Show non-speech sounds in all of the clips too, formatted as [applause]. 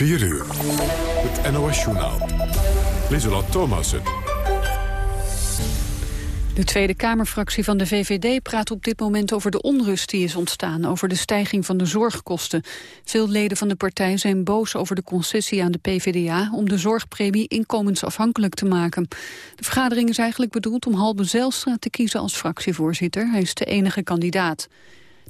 4 uur. Het NOS-journaal. Lieselot Thomassen. De Tweede Kamerfractie van de VVD praat op dit moment over de onrust die is ontstaan over de stijging van de zorgkosten. Veel leden van de partij zijn boos over de concessie aan de PvdA om de zorgpremie inkomensafhankelijk te maken. De vergadering is eigenlijk bedoeld om Halbe Zijlstra te kiezen als fractievoorzitter. Hij is de enige kandidaat.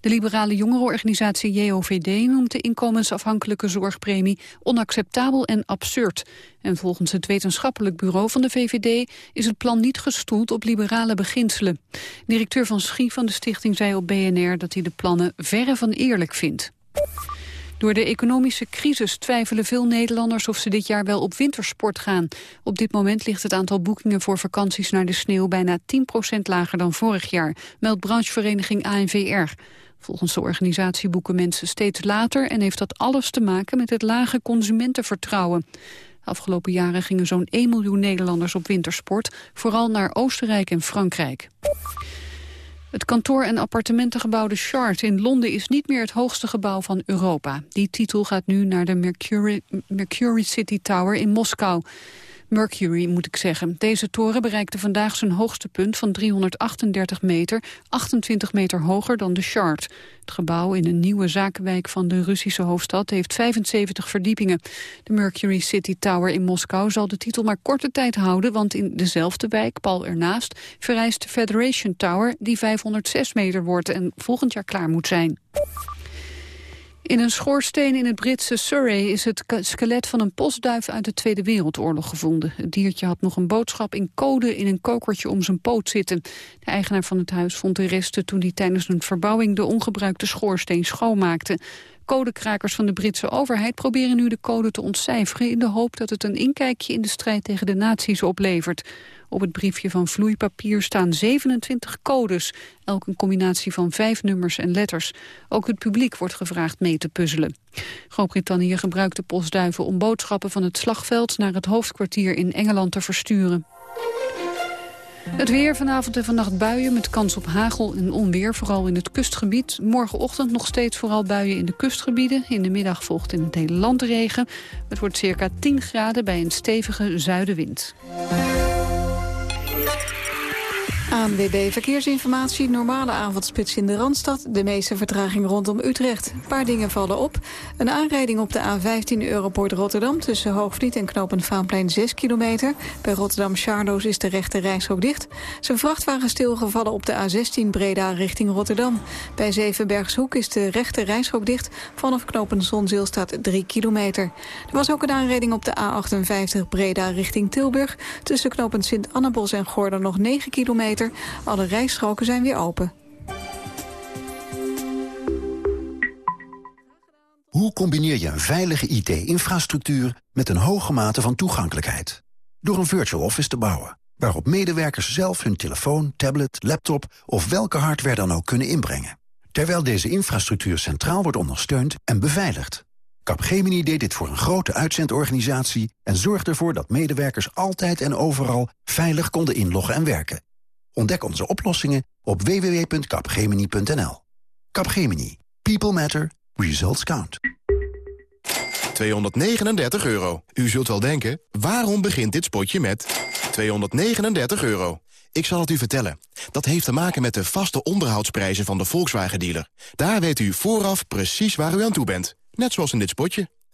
De liberale jongerenorganisatie JOVD noemt de inkomensafhankelijke zorgpremie onacceptabel en absurd. En volgens het wetenschappelijk bureau van de VVD is het plan niet gestoeld op liberale beginselen. Directeur van Schie van de stichting zei op BNR dat hij de plannen verre van eerlijk vindt. Door de economische crisis twijfelen veel Nederlanders of ze dit jaar wel op wintersport gaan. Op dit moment ligt het aantal boekingen voor vakanties naar de sneeuw bijna 10% lager dan vorig jaar, meldt branchevereniging ANVR. Volgens de organisatie boeken mensen steeds later en heeft dat alles te maken met het lage consumentenvertrouwen. De afgelopen jaren gingen zo'n 1 miljoen Nederlanders op wintersport, vooral naar Oostenrijk en Frankrijk. Het kantoor- en appartementengebouw de Shard in Londen is niet meer het hoogste gebouw van Europa. Die titel gaat nu naar de Mercury, Mercury City Tower in Moskou. Mercury moet ik zeggen. Deze toren bereikte vandaag zijn hoogste punt van 338 meter, 28 meter hoger dan de Shard. Het gebouw in een nieuwe zakenwijk van de Russische hoofdstad heeft 75 verdiepingen. De Mercury City Tower in Moskou zal de titel maar korte tijd houden, want in dezelfde wijk, pal ernaast, vereist de Federation Tower die 506 meter wordt en volgend jaar klaar moet zijn. In een schoorsteen in het Britse Surrey is het skelet van een postduif uit de Tweede Wereldoorlog gevonden. Het diertje had nog een boodschap in code in een kokertje om zijn poot zitten. De eigenaar van het huis vond de resten toen hij tijdens een verbouwing de ongebruikte schoorsteen schoonmaakte. Codekrakers van de Britse overheid proberen nu de code te ontcijferen... in de hoop dat het een inkijkje in de strijd tegen de nazi's oplevert. Op het briefje van vloeipapier staan 27 codes, elk een combinatie van vijf nummers en letters. Ook het publiek wordt gevraagd mee te puzzelen. Groot-Brittannië gebruikt de postduiven om boodschappen van het slagveld naar het hoofdkwartier in Engeland te versturen. Het weer vanavond en vannacht buien met kans op hagel en onweer, vooral in het kustgebied. Morgenochtend nog steeds vooral buien in de kustgebieden. In de middag volgt in het hele land regen. Het wordt circa 10 graden bij een stevige zuidenwind. ANWB Verkeersinformatie, normale avondspits in de Randstad. De meeste vertraging rondom Utrecht. Een paar dingen vallen op. Een aanrijding op de A15 Europort Rotterdam... tussen Hoogvliet en Knopend Vaanplein 6 kilometer. Bij Rotterdam Charloes is de rechte rijstrook dicht. Zijn vrachtwagen stilgevallen op de A16 Breda richting Rotterdam. Bij Zevenbergshoek is de rechte rijstrook dicht. Vanaf Knopend Zonzeel staat 3 kilometer. Er was ook een aanrijding op de A58 Breda richting Tilburg. Tussen Knopend Sint-Annabos en Gordon nog 9 kilometer alle rijstroken zijn weer open. Hoe combineer je een veilige IT-infrastructuur met een hoge mate van toegankelijkheid? Door een virtual office te bouwen, waarop medewerkers zelf hun telefoon, tablet, laptop of welke hardware dan ook kunnen inbrengen. Terwijl deze infrastructuur centraal wordt ondersteund en beveiligd. Capgemini deed dit voor een grote uitzendorganisatie en zorgde ervoor dat medewerkers altijd en overal veilig konden inloggen en werken. Ontdek onze oplossingen op www.capgemini.nl. Capgemini. People matter. Results count. 239 euro. U zult wel denken, waarom begint dit spotje met 239 euro? Ik zal het u vertellen. Dat heeft te maken met de vaste onderhoudsprijzen van de Volkswagen-dealer. Daar weet u vooraf precies waar u aan toe bent. Net zoals in dit spotje.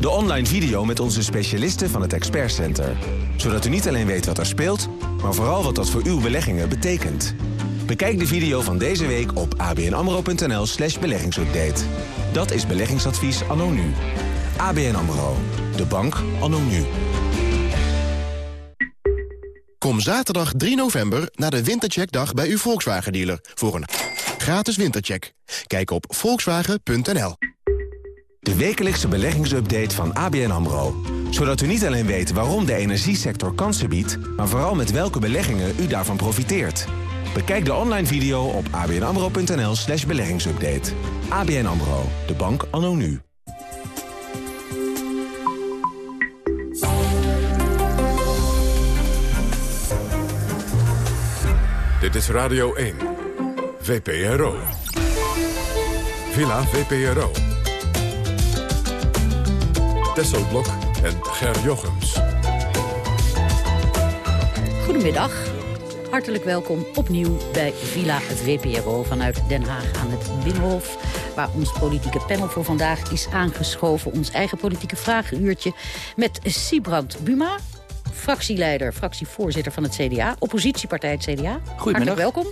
De online video met onze specialisten van het Expert Center. Zodat u niet alleen weet wat er speelt, maar vooral wat dat voor uw beleggingen betekent. Bekijk de video van deze week op abnamro.nl slash beleggingsupdate. Dat is beleggingadvies anno nu. ABN AMRO. De bank anno nu. Kom zaterdag 3 november naar de Wintercheckdag bij uw Volkswagen-dealer... voor een gratis wintercheck. Kijk op volkswagen.nl. De wekelijkse beleggingsupdate van ABN AMRO. Zodat u niet alleen weet waarom de energiesector kansen biedt... maar vooral met welke beleggingen u daarvan profiteert. Bekijk de online video op abnamro.nl slash beleggingsupdate. ABN AMRO, de bank anno nu. Dit is Radio 1. VPRO. Villa VPRO. Tesselblok en Ger Jochems. Goedemiddag. Hartelijk welkom opnieuw bij Villa VPRO vanuit Den Haag aan het Binnenhof. Waar ons politieke panel voor vandaag is aangeschoven. Ons eigen politieke vragenuurtje met Sibrand Buma, fractieleider, fractievoorzitter van het CDA. Oppositiepartij het CDA. Hartelijk welkom.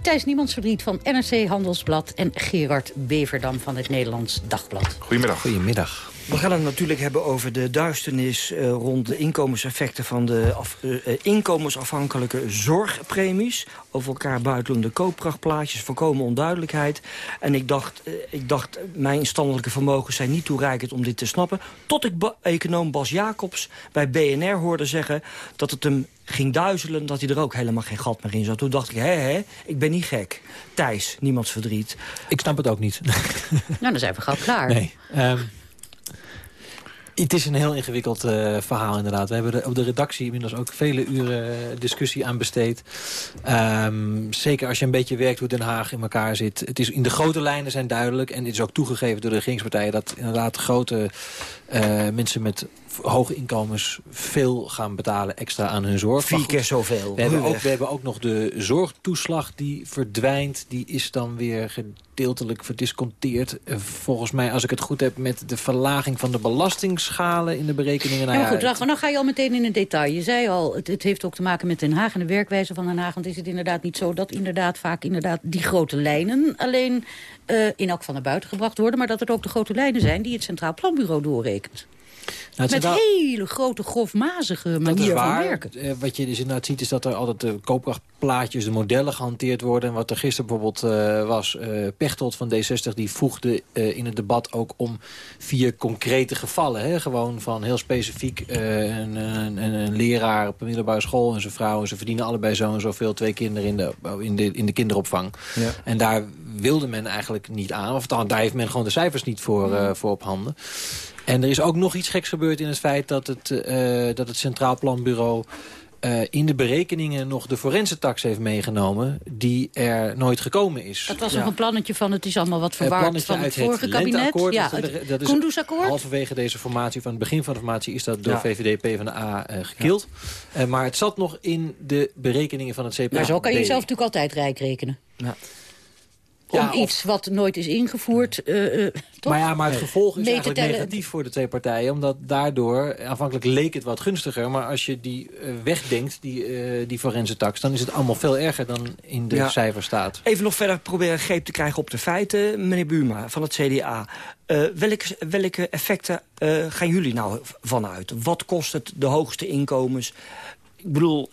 Thijs Niemandsverdriet van NRC Handelsblad... en Gerard Beverdam van het Nederlands Dagblad. Goedemiddag. Goedemiddag. We gaan het natuurlijk hebben over de duisternis uh, rond de inkomenseffecten van de af, uh, inkomensafhankelijke zorgpremies. Over elkaar buitelende koopkrachtplaatjes, voorkomen onduidelijkheid. En ik dacht, uh, ik dacht, mijn standelijke vermogens zijn niet toereikend om dit te snappen. Tot ik econoom Bas Jacobs bij BNR hoorde zeggen dat het hem ging duizelen dat hij er ook helemaal geen gat meer in zat. Toen dacht ik, hé, hé, ik ben niet gek. Thijs, niemands verdriet. Ik snap het ook niet. nou, dan zijn we gauw klaar. Nee. Um... Het is een heel ingewikkeld uh, verhaal inderdaad. We hebben er op de redactie inmiddels ook vele uren discussie aan besteed. Um, zeker als je een beetje werkt hoe Den Haag in elkaar zit. Het is, in de grote lijnen zijn duidelijk. En het is ook toegegeven door de regeringspartijen... dat inderdaad grote uh, mensen met hoge inkomens veel gaan betalen extra aan hun zorg. Vier keer zoveel. We hebben, ook, we hebben ook nog de zorgtoeslag die verdwijnt. Die is dan weer gedeeltelijk verdisconteerd. Volgens mij, als ik het goed heb, met de verlaging van de belastingsschalen in de berekeningen. Nou ja, goed, dan, dan ga je al meteen in het detail. Je zei al, het, het, heeft ook te maken met Den Haag en de werkwijze van Den Haag. Want is het inderdaad niet zo dat inderdaad vaak inderdaad die grote lijnen alleen uh, in elk van naar buiten gebracht worden. Maar dat het ook de grote lijnen zijn die het Centraal Planbureau doorrekent. Nou, Met wel... hele grote, grofmazige manier van werken. Uh, wat je dus inderdaad ziet is dat er altijd de koopkrachtplaatjes, de modellen gehanteerd worden. En wat er gisteren bijvoorbeeld uh, was, uh, Pechtold van D60... die voegde in het debat ook om vier concrete gevallen. Hè? Gewoon van heel specifiek een, een, een, leraar op een middelbare school en zijn vrouw... en ze verdienen allebei zo en zoveel, twee kinderen in de, in de, in de kinderopvang. Ja. En daar wilde men eigenlijk niet aan. Of daar heeft men gewoon de cijfers niet voor, voor op handen. En er is ook nog iets geks gebeurd in het feit dat het, uh, dat het Centraal Planbureau... Uh, in de berekeningen nog de forense tax heeft meegenomen... die er nooit gekomen is. Dat was ja. nog een plannetje van het is allemaal wat verwaard van het vorige kabinet. Ja, het, dat is. Halverwege deze formatie, van het begin van de formatie... is dat door ja. VVD, PvdA uh, gekild. Ja. Uh, maar het zat nog in de berekeningen van het CPA. Maar zo kan je jezelf natuurlijk altijd rijk rekenen. Ja om ja, iets wat nooit is ingevoerd. Uh, uh, maar ja, maar het gevolg is eigenlijk negatief voor de twee partijen. Omdat daardoor, aanvankelijk leek het wat gunstiger... maar als je die uh, wegdenkt, die, die forense tax... dan is het allemaal veel erger dan in de ja. cijfer staat. Even nog verder proberen greep te krijgen op de feiten. Meneer Buma van het CDA. welke, welke effecten gaan jullie nou vanuit? Wat kost het de hoogste inkomens? Ik bedoel,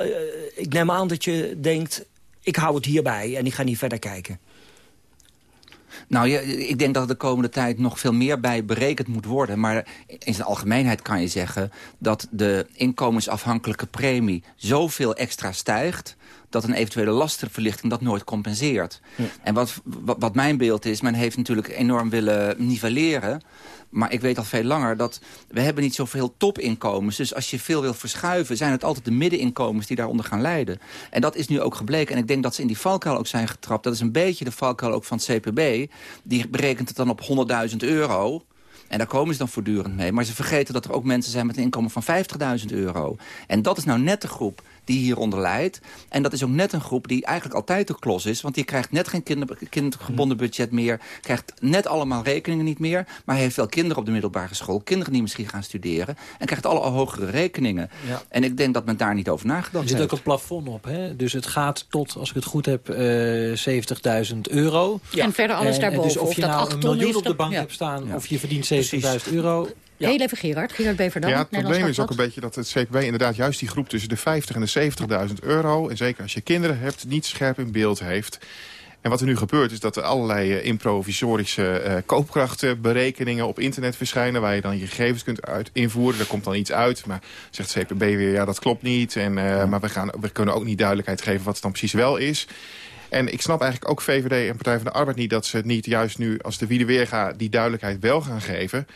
ik neem aan dat je denkt... ik hou het hierbij en ik ga niet verder kijken. Nou, ja, ik denk dat er de komende tijd nog veel meer bij berekend moet worden. Maar in zijn algemeenheid kan je zeggen dat de inkomensafhankelijke premie zoveel extra stijgt dat een eventuele lastenverlichting dat nooit compenseert. Ja. En wat, wat, wat, mijn beeld is, men heeft natuurlijk enorm willen nivelleren... Maar ik weet al veel langer dat we hebben niet zoveel topinkomens. Dus als je veel wil verschuiven, zijn het altijd de middeninkomens die daaronder gaan lijden. En dat is nu ook gebleken. En ik denk dat ze in die valkuil ook zijn getrapt. Dat is een beetje de valkuil ook van het CPB. Die berekent het dan op 100.000 euro. En daar komen ze dan voortdurend mee. Maar ze vergeten dat er ook mensen zijn met een inkomen van 50.000 euro. En dat is nou net de groep die hieronder leidt. En dat is ook net een groep die eigenlijk altijd de klos is. Want die krijgt net geen kinder, kindergebonden budget meer. Krijgt net allemaal rekeningen niet meer. Maar heeft wel kinderen op de middelbare school. Kinderen die misschien gaan studeren. En krijgt alle hogere rekeningen. Ja. En ik denk dat men daar niet over nagedacht heeft. Er zit ook een plafond op. Hè? Dus het gaat tot, als ik het goed heb, uh, 70.000 euro. Ja. En verder alles daarboven. Dus of, of je nou een miljoen op de bank hebt staan... of je verdient 70.000 euro... Ja. Heel even Gerard, Gerard Beverdam. Ja, het probleem is ook een beetje dat het CPB inderdaad juist die groep tussen de 50 en de 70.000 euro... en zeker als je kinderen hebt, niet scherp in beeld heeft. En wat er nu gebeurt is dat er allerlei uh, improvisorische uh, koopkrachtberekeningen op internet verschijnen... waar je dan je gegevens kunt uit invoeren. Er komt dan iets uit, maar zegt CPB weer, ja dat klopt niet. En, uh, Maar we, gaan, we kunnen ook niet duidelijkheid geven wat het dan precies wel is. En ik snap eigenlijk ook VVD en Partij van de Arbeid niet... dat ze niet juist nu, als de Wiede Weerga, die duidelijkheid wel gaan geven...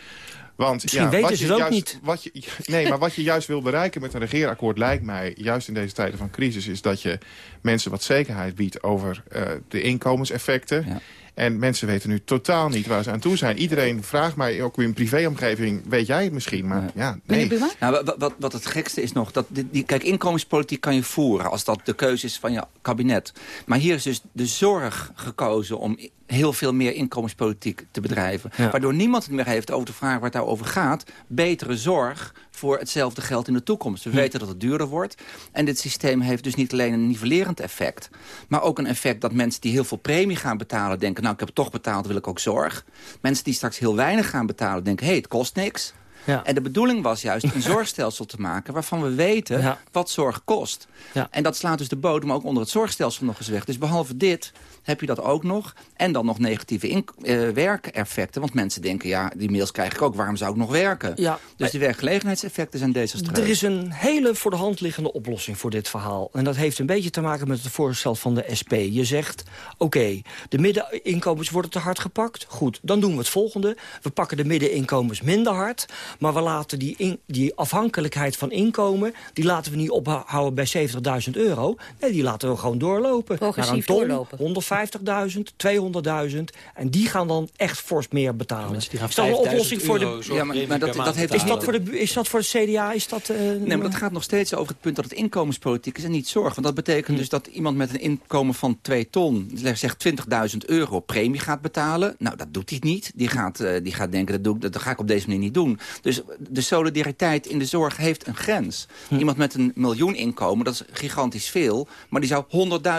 Want, Misschien ja, weten ze het ook niet. Wat je, nee, maar wat je juist wil bereiken met een regeerakkoord... lijkt mij, juist in deze tijden van crisis... is dat je mensen wat zekerheid biedt over uh, de inkomenseffecten... Ja. En mensen weten nu totaal niet waar ze aan toe zijn. Iedereen vraagt mij, ook in privéomgeving, weet jij het misschien? Maar ja, nee. Nou, wat, wat, het gekste is nog, dat die, kijk, inkomenspolitiek kan je voeren... als dat de keuze is van je kabinet. Maar hier is dus de zorg gekozen om heel veel meer inkomenspolitiek te bedrijven. Waardoor niemand het meer heeft over de vraag waar het daarover gaat. Betere zorg voor hetzelfde geld in de toekomst. We hm. weten dat het duurder wordt. En dit systeem heeft dus niet alleen een nivellerend effect... maar ook een effect dat mensen die heel veel premie gaan betalen... denken, nou, ik heb het toch betaald, wil ik ook zorg. Mensen die straks heel weinig gaan betalen, denken... hé, hey, het kost niks. Ja. En de bedoeling was juist een [laughs] zorgstelsel te maken... waarvan we weten wat zorg kost. Ja. En dat slaat dus de bodem ook onder het zorgstelsel nog eens weg. Dus behalve dit heb je dat ook nog. En dan nog negatieve uh, werkeffecten. Want mensen denken, ja, die mails krijg ik ook. Waarom zou ik nog werken? Ja, dus de werkgelegenheidseffecten zijn desastreus. Er is een hele voor de hand liggende oplossing voor dit verhaal. En dat heeft een beetje te maken met het voorstel van de SP. Je zegt, oké, de middeninkomens worden te hard gepakt. Goed, dan doen we het volgende. We pakken de middeninkomens minder hard. Maar we laten die, in, die afhankelijkheid van inkomen... die laten we niet ophouden bij 70.000 euro. Nee, die laten we gewoon doorlopen. Progressief Naar een ton, doorlopen. 150.000, 200.000. En die gaan dan echt fors meer betalen. die gaan is dat een oplossing voor de... Ja, maar, maar dat, dat heeft is, dat voor de, is dat voor de CDA? Is dat, uh, nee, maar dat gaat nog steeds over het punt dat het inkomenspolitiek is en niet zorg. Want dat betekent hm. dus dat iemand met een inkomen van 2 ton, zegt 20.000 euro premie gaat betalen. Nou, dat doet hij niet. Die gaat, uh, die gaat denken, dat, doe, dat, dat ga ik op deze manier niet doen. Dus de solidariteit in de zorg heeft een grens. Hm. Iemand met een miljoen inkomen, dat is gigantisch veel. Maar die zou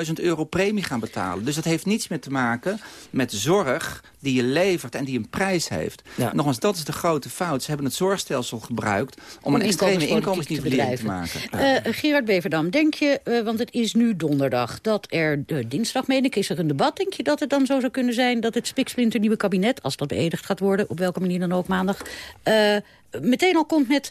100.000 euro premie gaan betalen. Dus dat heeft niets meer te maken met zorg die je levert en die een prijs heeft. Ja. Nogmaals, dat is de grote fout. Ze hebben het zorgstelsel gebruikt om, een extreme inkomensnivellering te, maken. Uh, Gerard Beverdam, denk je, uh, want het is nu donderdag... dat er uh, dinsdag, meen ik, is er een debat. Denk je dat het dan zo zou kunnen zijn dat het spiksplinter nieuwe kabinet... als dat beëdigd gaat worden, op welke manier dan ook maandag... meteen al komt met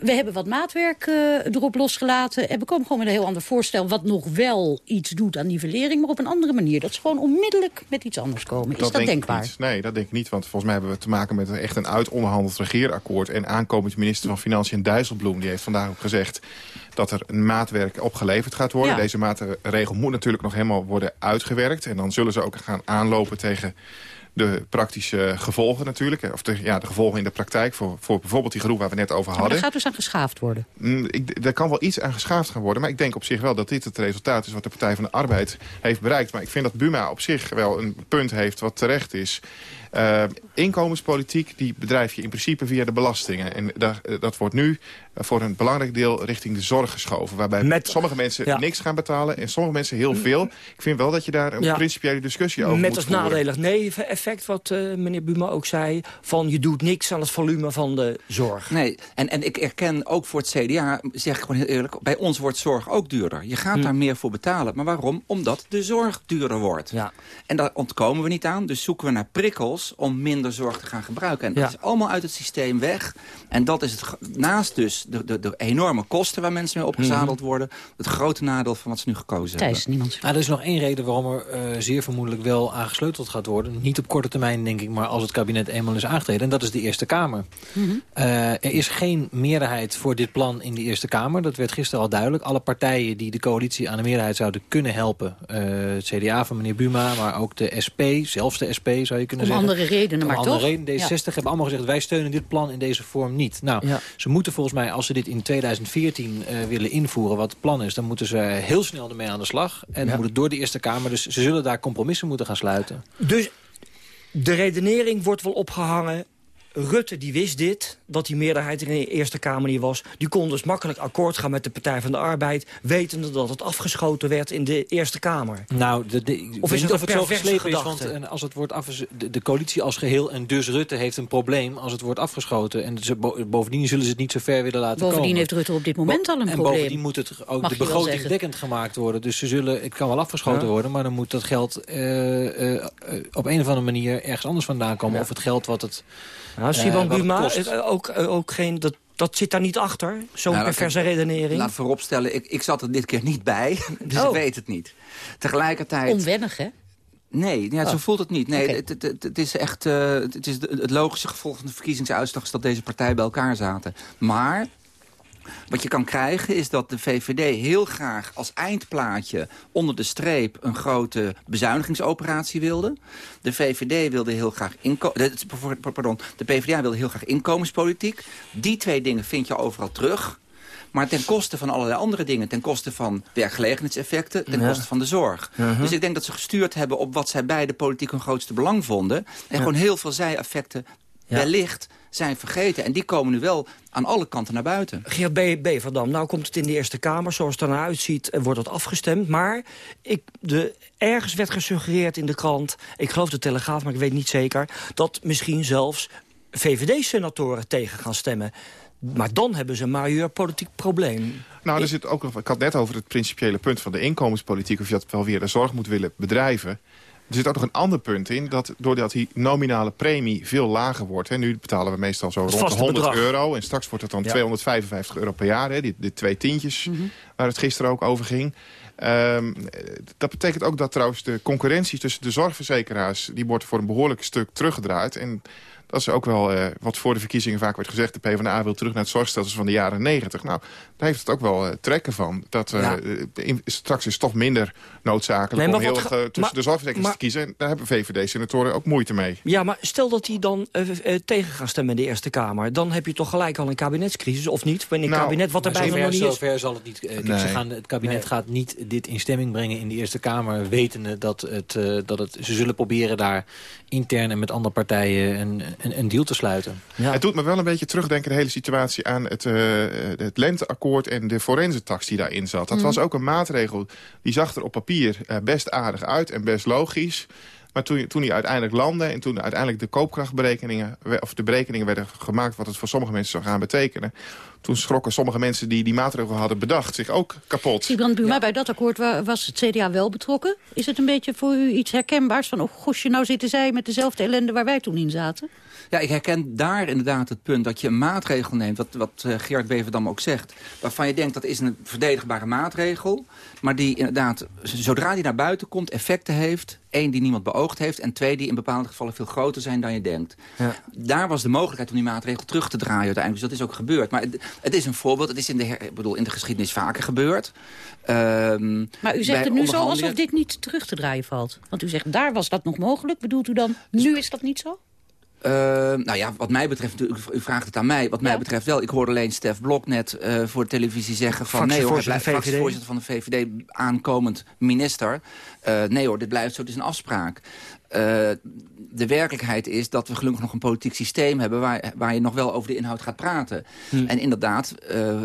we hebben wat maatwerk uh, erop losgelaten. En we komen gewoon met een heel ander voorstel... wat nog wel iets doet aan nivellering, maar op een andere manier. Dat ze gewoon onmiddellijk met iets anders komen. Is dat, dat denkbaar? Nee, dat denk ik niet. Want volgens mij hebben we te maken met echt een uitonderhandeld regeerakkoord. En aankomend minister van Financiën Dijsselbloem... die heeft vandaag ook gezegd dat er een maatwerk opgeleverd gaat worden. Deze maatregel moet natuurlijk nog helemaal worden uitgewerkt. En dan zullen ze ook gaan aanlopen tegen de praktische gevolgen natuurlijk. Of de, ja, de gevolgen in de praktijk voor, voor bijvoorbeeld die groep waar we net over hadden. Maar er gaat dus aan geschaafd worden? Mm, ik, er kan wel iets aan geschaafd gaan worden. Maar ik denk op zich wel dat dit het resultaat is wat de Partij van de Arbeid heeft bereikt. Maar ik vind dat Buma op zich wel een punt heeft wat terecht is. Uh, inkomenspolitiek die bedrijf je in principe via de belastingen. En dat, dat wordt nu voor een belangrijk deel richting de zorg geschoven. Waarbij Met, sommige mensen niks gaan betalen en sommige mensen heel veel. Ik vind wel dat je daar een principiële discussie over Met moet voeren. Met als nadelig neveneffect, wat uh, meneer Buma ook zei... van je doet niks aan het volume van de zorg. Nee, en, en ik erken ook voor het CDA, zeg ik gewoon heel eerlijk... bij ons wordt zorg ook duurder. Je gaat hm. daar meer voor betalen. Maar waarom? Omdat de zorg duurder wordt. Ja. En daar ontkomen we niet aan. Dus zoeken we naar prikkels om minder zorg te gaan gebruiken. En dat is allemaal uit het systeem weg. En dat is het naast dus de, de, de enorme kosten waar mensen mee opgezadeld mhm. worden. Het grote nadeel van wat ze nu gekozen Thijs, hebben. Niemand. Nou, er is nog één reden waarom er uh, zeer vermoedelijk wel aangesleuteld gaat worden. Niet op korte termijn, denk ik, maar als het kabinet eenmaal is aangetreden. En dat is de Eerste Kamer. Mm -hmm. uh, er is geen meerderheid voor dit plan in de Eerste Kamer. Dat werd gisteren al duidelijk. Alle partijen die de coalitie aan de meerderheid zouden kunnen helpen. Uh, het CDA van meneer Buma, maar ook de SP, zelfs de SP zou je kunnen om zeggen. andere redenen, maar andere toch? Redenen. D66 hebben allemaal gezegd, wij steunen dit plan in deze vorm niet. Nou, ja. ze moeten volgens mij, als ze dit in 2014 uh, eh, willen invoeren wat het plan is... dan moeten ze heel snel ermee aan de slag. En ja. moet het door de Eerste Kamer. Dus ze zullen daar compromissen moeten gaan sluiten. Dus de redenering wordt wel opgehangen Rutte die wist dit, dat die meerderheid in de Eerste Kamer niet was. Die kon dus makkelijk akkoord gaan met de Partij van de Arbeid... wetende dat het afgeschoten werd in de Eerste Kamer. Nou, de, de, Of is het of een het zo geslepen is, want gedachte? eh, als het wordt afges- de, de coalitie als geheel en dus Rutte heeft een probleem als het wordt afgeschoten. En ze, bo- bovendien zullen ze het niet zo ver willen laten Bovendien komen. heeft Rutte op dit moment al een en probleem. bovendien moet het ook Mag de begroting dekkend gemaakt worden. Dus ze zullen, het kan wel afgeschoten Ja. worden, maar dan moet dat geld eh, eh, op een of andere manier ergens anders vandaan komen. Ja. Of het geld wat het... Nou, Buma, eh, ook, eh, ook geen, dat, dat zit daar niet achter, zo'n Nou, perverse redenering. Laat vooropstellen, ik, ik zat er dit keer niet bij, [laughs] dus Oh. ik weet het niet. Tegelijkertijd... Onwennig, hè? Nee, ja, zo Oh. voelt het niet. Nee, het, het, het, het is echt eh, het, is de- het logische gevolg van de verkiezingsuitslag... is dat deze partijen bij elkaar zaten. Maar wat je kan krijgen is dat de VVD heel graag als eindplaatje... onder de streep een grote bezuinigingsoperatie wilde. De VVD wilde heel graag... pardon, de PvdA wilde heel graag inkomenspolitiek. Die twee dingen vind je overal terug... Maar ten koste van allerlei andere dingen. Ten koste van werkgelegenheidseffecten. Ten Ja. koste van de zorg. Mhm. Dus ik denk dat ze gestuurd hebben op wat zij bij de politiek hun grootste belang vonden. En gewoon heel veel zijeffecten Ja. wellicht zijn vergeten. En die komen nu wel aan alle kanten naar buiten. Geert B. Beverdam, nou komt het in de Eerste Kamer. Zoals het ernaar uitziet, eh, wordt het afgestemd. Maar ik, de, ergens werd gesuggereerd in de krant... ik geloof de Telegraaf, maar ik weet niet zeker... dat misschien zelfs VVD-senatoren tegen gaan stemmen. Maar dan hebben ze een majeur politiek probleem. Nou, er zit ook nog, ik had net over het principiële punt van de inkomenspolitiek... of je dat wel weer de zorg moet willen bedrijven. Er zit ook nog een ander punt in, dat doordat die nominale premie veel lager wordt... Hè, nu betalen we meestal zo rond de vaste 100 bedrag. euro... en straks wordt het dan Ja. 255 euro per jaar, hè, die, die twee tientjes... waar het gisteren ook over ging. Ehm, dat betekent ook dat trouwens de concurrentie tussen de zorgverzekeraars... die wordt voor een behoorlijk stuk teruggedraaid... En dat is ook wel eh, wat voor de verkiezingen vaak werd gezegd. De PvdA wil terug naar het zorgstelsel van de jaren 90. Nou, daar heeft het ook wel eh, trekken van. Dat, eh, Ja. de in- straks is het toch minder noodzakelijk Nee, om heel erg tussen maar- de zorgverzekeraars maar- te kiezen. En daar hebben VVD-senatoren ook moeite mee. Ja, maar stel dat die dan eh, tegen gaan stemmen in de Eerste Kamer... dan heb je toch gelijk al een kabinetscrisis, of niet? Wanneer Nou, kabinet wat er Maar bijna nog zover, niet is. zover zal het niet. kijk, Nee. ze gaan, het kabinet Nee. gaat niet dit in stemming brengen in de Eerste Kamer... wetende dat, het, eh, dat het, ze zullen proberen daar intern en met andere partijen een, een, een deal te sluiten. Ja. Het doet me wel een beetje terugdenken, de hele situatie... aan het, eh, het lenteakkoord en de forensentax die daarin zat. Dat was ook een maatregel, die zag er op papier eh, best aardig uit en best logisch... Maar toen, toen die uiteindelijk landde en toen uiteindelijk de koopkrachtberekeningen... of de berekeningen werden gemaakt wat het voor sommige mensen zou gaan betekenen... toen schrokken sommige mensen die die maatregel hadden bedacht zich ook kapot. Siebrand Buma, bij dat akkoord wa- was het CDA wel betrokken. Is het een beetje voor u iets herkenbaars van... oh gosje, nou zitten zij met dezelfde ellende waar wij toen in zaten? Ja, ik herken daar inderdaad het punt dat je een maatregel neemt... wat, wat eh, Gerard Beverdam ook zegt... waarvan je denkt dat is een verdedigbare maatregel... maar die inderdaad, zodra die naar buiten komt, effecten heeft... één, die niemand beoogd heeft... en twee, die in bepaalde gevallen veel groter zijn dan je denkt. Ja. Daar was de mogelijkheid om die maatregel terug te draaien uiteindelijk. Dus dat is ook gebeurd. Maar het, het is een voorbeeld. Het is in de, her- bedoel, in de geschiedenis vaker gebeurd. Ehm, Maar u zegt het nu zo alsof dit niet terug te draaien valt. Want u zegt, daar was dat nog mogelijk. Bedoelt u dan, nu is dat niet zo? Uh, nou ja, wat mij betreft, u, vraagt het aan mij. Wat mij betreft wel. Ik hoorde alleen Stef Blok net uh, voor de televisie zeggen van... nee hoor, Fractievoorzitter fractievoorzitter van de VVD, aankomend minister. Uh, nee hoor, dit blijft zo, het is een afspraak. Uh, de werkelijkheid is dat we gelukkig nog een politiek systeem hebben... waar, waar je nog wel over de inhoud gaat praten. Hm. En inderdaad,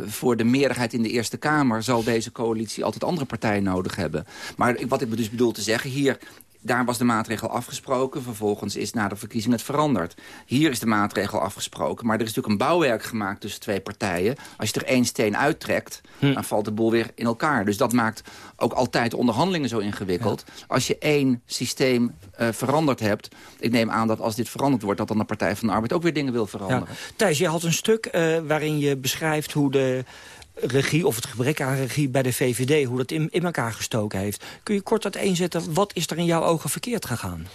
voor de meerderheid in de Eerste Kamer... zal deze coalitie altijd andere partijen nodig hebben. Maar wat ik dus bedoel te zeggen, hier daar was de maatregel afgesproken. Vervolgens is na de verkiezing het veranderd. Hier is de maatregel afgesproken. Maar er is natuurlijk een bouwwerk gemaakt tussen twee partijen. Als je er één steen uittrekt, hm. dan valt de boel weer in elkaar. Dus dat maakt ook altijd de onderhandelingen zo ingewikkeld. Ja. Als je één systeem uh, veranderd hebt... ik neem aan dat als dit veranderd wordt... dat dan de Partij van de Arbeid ook weer dingen wil veranderen. Ja. Thijs, je had een stuk uh, waarin je beschrijft hoe de regie of het gebrek aan regie bij de VVD... hoe dat in, in elkaar gestoken heeft. Kun je kort uiteenzetten, wat is er in jouw ogen verkeerd gegaan?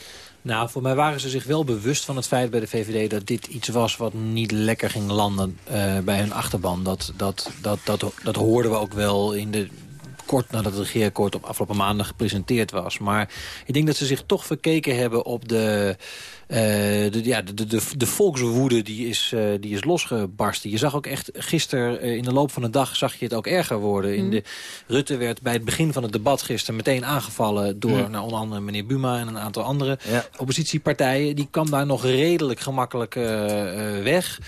Nou, voor mij waren ze zich wel bewust van het feit bij de VVD... dat dit iets was wat niet lekker ging landen uh, bij hun achterban. Dat, dat, dat, dat, dat hoorden we ook wel in de kort nadat het regeerakkoord op afgelopen maandag gepresenteerd was. Maar ik denk dat ze zich toch verkeken hebben op de... Uh, de, ja, de, de, de volkswoede die is, uh, die is losgebarsten. Je zag ook echt gisteren uh, in de loop van de dag zag je het ook erger worden. In Mhm. de, Rutte werd bij het begin van het debat gisteren meteen aangevallen... door nou, onder andere meneer Buma en een aantal andere Ja. oppositiepartijen. Die kwam daar nog redelijk gemakkelijk eh, eh, weg.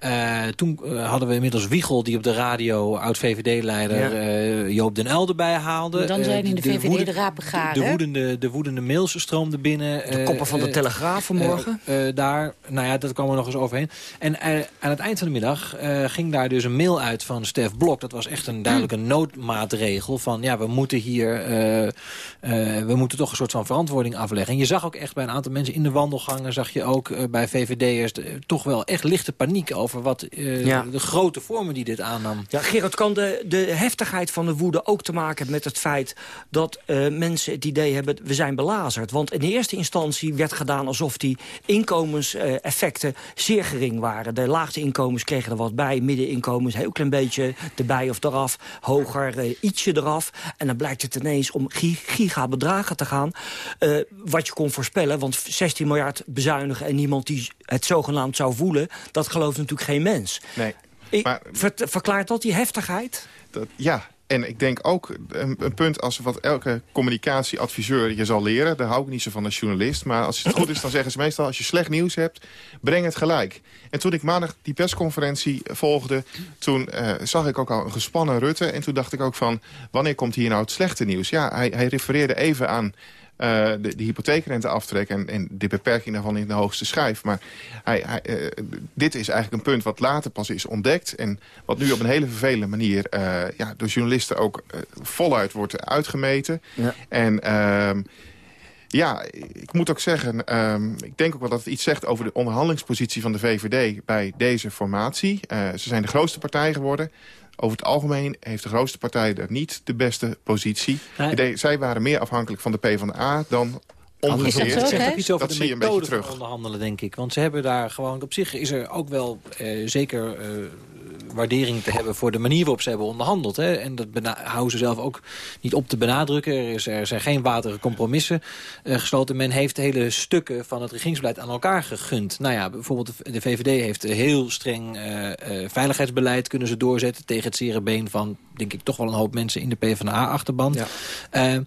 Eh, toen eh, hadden we inmiddels Wiegel, die op de radio oud-VVD-leider Ja. eh, Joop den Elde bijhaalde. Maar dan zijn in de VVD woede- de rapen gaar, de, hè? woedende, de woedende mails stroomden binnen. De koppen van de Telegraaf vanmorgen. daar, nou ja, dat kwam er nog eens overheen. En aan het eind van de middag eh, ging daar dus een mail uit van Stef Blok. Dat was echt een duidelijke noodmaatregel. Van ja, we moeten hier, eh, eh, we moeten toch een soort van verantwoording afleggen. En je zag ook echt bij een aantal mensen in de wandelgangen, zag je ook bij VVD'ers toch wel echt lichte paniek over wat eh, Ja. de grote vormen die dit aannam. Ja, Gerard, kan de, de heftigheid van de woede ook te maken hebben met het feit... dat eh, mensen het idee hebben, we zijn belazerd? Want in de eerste instantie werd gedaan alsof die inkomenseffecten zeer gering waren. De laagste inkomens kregen er wat bij, middeninkomens een heel klein beetje erbij of eraf. Hoger, eh, ietsje eraf. En dan blijkt het ineens om gi- gigabedragen te gaan. eh, wat je kon voorspellen, want 16 miljard bezuinigen... en niemand die het zogenaamd zou voelen, dat gelooft natuurlijk geen mens. Nee. Ik- Maar- ver- verklaart dat die heftigheid? Dat, ja, en ik denk ook een, een punt als wat elke communicatieadviseur je zal leren. Daar hou ik niet zo van als journalist. Maar als het goed is, dan zeggen ze meestal... als je slecht nieuws hebt, breng het gelijk. En toen ik maandag die persconferentie volgde... toen eh, zag ik ook al een gespannen Rutte. En toen dacht ik ook van, wanneer komt hier nou het slechte nieuws? Ja, hij, hij refereerde even aan... eh, de, de hypotheekrenteaftrek en, en de beperking daarvan in de hoogste schijf. Maar hij, hij, eh, dit is eigenlijk een punt wat later pas is ontdekt... en wat nu op een hele vervelende manier eh, ja, door journalisten ook voluit wordt uitgemeten. Ja. En ehm, ja, ik moet ook zeggen, ehm, ik denk ook wel dat het iets zegt over de onderhandelingspositie van de VVD bij deze formatie. Ze zijn de grootste partij geworden. Over het algemeen heeft de grootste partij daar niet de beste positie. Nee. Zij waren meer afhankelijk van de PvdA dan omgekeerd. Dat zegt ook iets over Dat de zie je een beetje methode van terug. onderhandelen, denk ik. Want ze hebben daar gewoon... Op zich is er ook wel eh, zeker eh, waardering te hebben... voor de manier waarop ze hebben onderhandeld. Hè. En dat houden ze zelf ook niet op te benadrukken. Er, is, er zijn geen watere compromissen eh, gesloten. Men heeft hele stukken van het regeringsbeleid aan elkaar gegund. Nou ja, bijvoorbeeld de, VVD heeft heel streng eh, eh, veiligheidsbeleid kunnen ze doorzetten... tegen het zere been van, denk ik, toch wel een hoop mensen in de PvdA-achterban. Ja.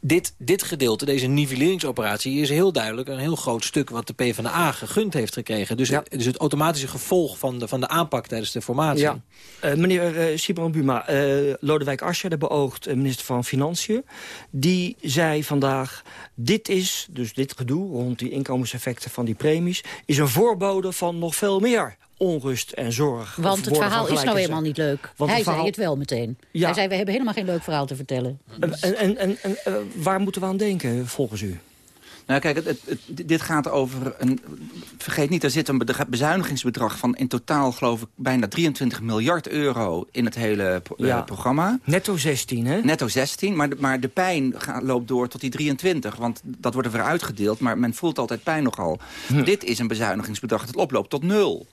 Dit, dit gedeelte, deze nivelleringsoperatie... is heel duidelijk een heel groot stuk wat de PvdA gegund heeft gekregen. Dus, Ja. dus het automatische gevolg van de, van de aanpak tijdens de formatie. Ja. Eh, meneer eh, Simon Buma, eh, Lodewijk Asscher, de beoogd minister van Financiën... die zei vandaag, dit is, dus dit gedoe rond die inkomenseffecten van die premies... is een voorbode van nog veel meer onrust en zorg. Want het verhaal is nou helemaal niet leuk. Want Hij het verhaal- zei het wel meteen. Ja. Hij zei, we hebben helemaal geen leuk verhaal te vertellen. En, en, en, en, eh, waar moeten we aan denken, volgens u? Nou kijk, het, het- het- dit gaat over een... Vergeet niet, er zit een bedra- bezuinigingsbedrag van in totaal geloof ik bijna 23 miljard euro in het hele pro- eh, Ja. programma. Netto 16, hè? Netto 16, maar de, maar de pijn ga- loopt door tot die 23. Want dat wordt er weer uitgedeeld, maar men voelt altijd pijn nogal. Dit is een bezuinigingsbedrag dat oploopt tot nul.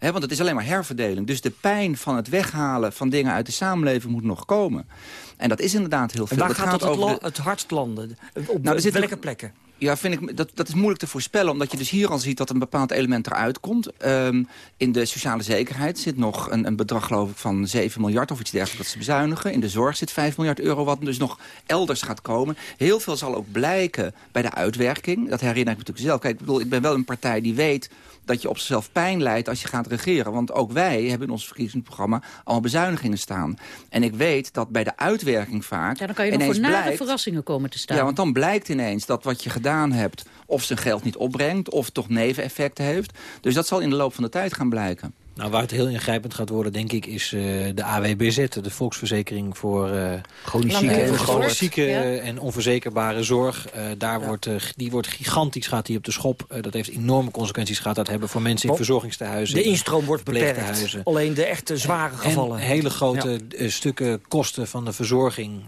Want het is alleen maar herverdeling. Dus de pijn van het weghalen van dingen uit de samenleving moet nog komen. En dat is inderdaad heel En veel. waar Dat gaat het, over la- de- het hardst landen? Op Nou, er welke plekken? Ja, vind ik, dat, dat is moeilijk te voorspellen. Omdat je dus hier al ziet dat een bepaald element eruit komt. Ehm, in de sociale zekerheid zit nog een, een bedrag geloof ik van 7 miljard of iets dergelijks dat ze bezuinigen. In de zorg zit 5 miljard euro wat dus nog elders gaat komen. Heel veel zal ook blijken bij de uitwerking. Dat herinner ik me natuurlijk zelf. Kijk, ik bedoel, ik ben wel een partij die weet dat je op zichzelf pijn leidt als je gaat regeren. Want ook wij hebben in ons verkiezingsprogramma al bezuinigingen staan. En ik weet dat bij de uitwerking vaak Ja, dan kan je nog voor blijkt... verrassingen komen te staan. Ja, want dan blijkt ineens dat wat je gedaan hebt... of zijn geld niet opbrengt, of toch neveneffecten heeft. Dus dat zal in de loop van de tijd gaan blijken. Nou, waar het heel ingrijpend gaat worden, denk ik, is eh, de AWBZ. De volksverzekering voor uh, chronisch zieke en en chronisch zieke ja. en onverzekerbare zorg. Uh, daar Ja. wordt, uh, die wordt gigantisch, gaat die op de schop. Uh, dat heeft enorme consequenties gaat dat hebben voor mensen in verzorgingstehuizen. De instroom wordt beperkt. Alleen de echte zware gevallen. En hele grote stukken kosten van de verzorging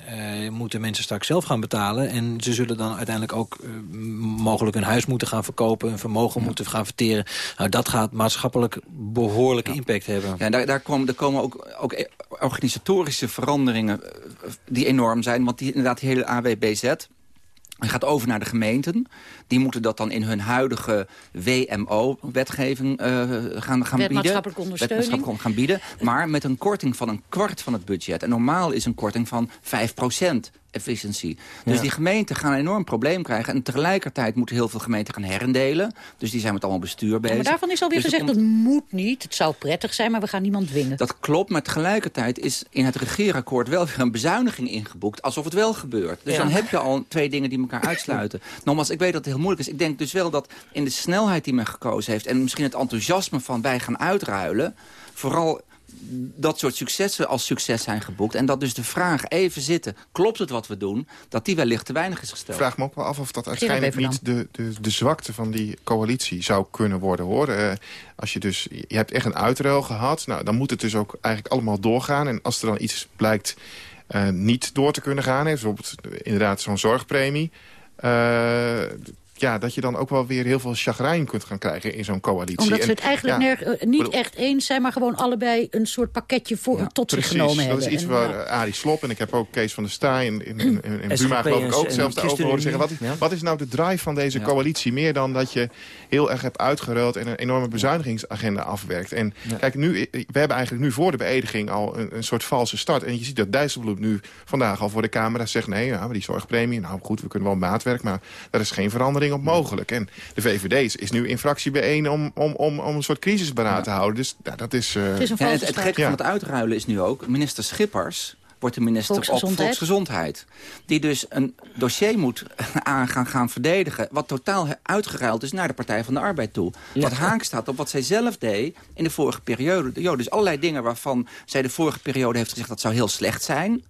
uh, moeten mensen straks zelf gaan betalen. En ze zullen dan uiteindelijk ook uh, mogelijk hun huis moeten gaan verkopen, hun vermogen moeten gaan verteren. Nou, dat gaat maatschappelijk behoorlijk behoorlijke impact hebben. Ja, daar, daar komen, er komen ook, ook organisatorische veranderingen eh, die enorm zijn. Want die, inderdaad, die hele AWBZ... Gaat over naar de gemeenten. Die moeten dat dan in hun huidige WMO-wetgeving uh, gaan, gaan bieden. ondersteuning. gaan bieden. Maar met een korting van een kwart van het budget. En normaal is een korting van 5% efficiency. Dus die gemeenten gaan een enorm probleem krijgen. En tegelijkertijd moeten heel veel gemeenten gaan herendelen. Dus die zijn met allemaal bestuur bezig. maar daarvan is alweer dus gezegd, dat moet niet. Het zou prettig zijn, maar we gaan niemand dwingen. Dat klopt, maar tegelijkertijd is in het regeerakkoord wel weer een bezuiniging ingeboekt. Alsof het wel gebeurt. Dus dan heb je al twee dingen die elkaar uitsluiten. [clears throat] Nogmaals, ik weet dat het heel moeilijk is. Ik denk dus wel dat in de snelheid die men gekozen heeft... en misschien het enthousiasme van wij gaan uitruilen... vooral dat soort successen als succes zijn geboekt. En dat dus de vraag even zitten, klopt het wat we doen... dat die wellicht te weinig is gesteld. Ik vraag me ook wel af of dat uiteindelijk niet de, de, de zwakte van die coalitie zou kunnen worden. hoor. Uh, als je dus, je hebt echt een uitruil gehad, nou, dan moet het dus ook eigenlijk allemaal doorgaan. En als er dan iets blijkt uh, niet door te kunnen gaan... Hè, bijvoorbeeld inderdaad zo'n zorgpremie... Uh, ja, dat je dan ook wel weer heel veel chagrijn kunt gaan krijgen in zo'n coalitie. Omdat ze het eigenlijk eh, niet echt eens zijn... maar gewoon allebei een soort pakketje voor, tot zich genomen hebben. dat is iets waar uh, Arie Slop en ik heb ook Kees van der Staaij... in, in, in, in Buma geloof ik ook zelfs daarover horen zeggen... Wat is, wat is nou de drive van deze coalitie? Meer dan dat je heel erg hebt uitgeruild... en een enorme bezuinigingsagenda afwerkt. En kijk, nu, we hebben eigenlijk nu voor de beëdiging al een, een soort valse start. En je ziet dat Dijsselbloem nu vandaag al voor de camera zegt... nee, ja, maar die zorgpremie, nou goed, we kunnen wel maatwerk... maar er is geen verandering op mogelijk. En de VVD is nu in fractie bijeen om, om, om, om een soort crisisberaad te houden. Dus ja, dat is... Uh... Het, ja, het, het van het uitruilen is nu ook... minister Schippers wordt de minister volksgezondheid. op volksgezondheid. Die dus een dossier moet [laughs] aan gaan, gaan verdedigen... wat totaal uitgeruild is naar de Partij van de Arbeid toe. Wat haak staat op wat zij zelf deed in de vorige periode. Dus allerlei dingen waarvan zij de vorige periode heeft gezegd... dat zou heel slecht zijn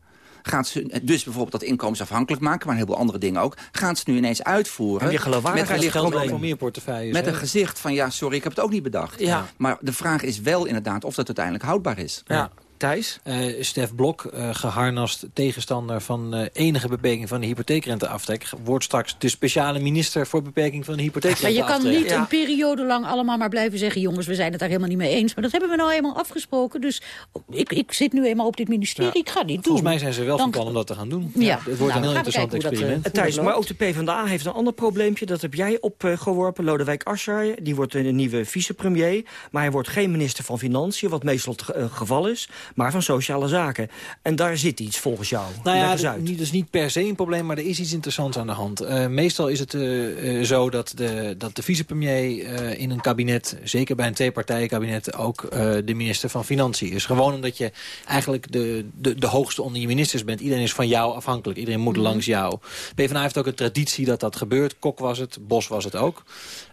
Gaat ze dus bijvoorbeeld dat inkomensafhankelijk maken... maar een heleboel andere dingen ook. Gaan ze nu ineens uitvoeren. En je met, geld voor meer portefeuilles. Met een gezicht van, ja, sorry, ik heb het ook niet bedacht. Ja. Maar de vraag is wel inderdaad of dat uiteindelijk houdbaar is. Ja. Thijs? Uh, Stef Blok, uh, geharnast tegenstander van uh, enige beperking van de hypotheekrenteaftrek... wordt straks de speciale minister voor beperking van de hypotheekrenteaftrek. Maar je kan niet een periode lang allemaal maar blijven zeggen... jongens, we zijn het daar helemaal niet mee eens. Maar dat hebben we nou eenmaal afgesproken. Dus ik, ik zit nu eenmaal op dit ministerie, ik ga niet doen. Volgens mij zijn ze wel van plan om dat te gaan doen. Ja. Het wordt nou, een heel interessant experiment. Thijs, maar ook de PvdA heeft een ander probleempje. Dat heb jij opgeworpen. Lodewijk Asscher, die wordt een nieuwe vicepremier. Maar hij wordt geen minister van Financiën, wat meestal het geval is maar van sociale zaken. En daar zit iets volgens jou. Nou ja, dat is dus niet per se een probleem, maar er is iets interessants aan de hand. Uh, meestal is het uh, zo dat de, dat de vicepremier uh, in een kabinet, zeker bij een tweepartijenkabinet, ook de minister van Financiën is. Gewoon omdat je eigenlijk de, de, de hoogste onder je ministers bent. Iedereen is van jou afhankelijk. Iedereen moet mm langs jou. PvdA heeft ook een traditie dat dat gebeurt. Kok was het, Bos was het ook.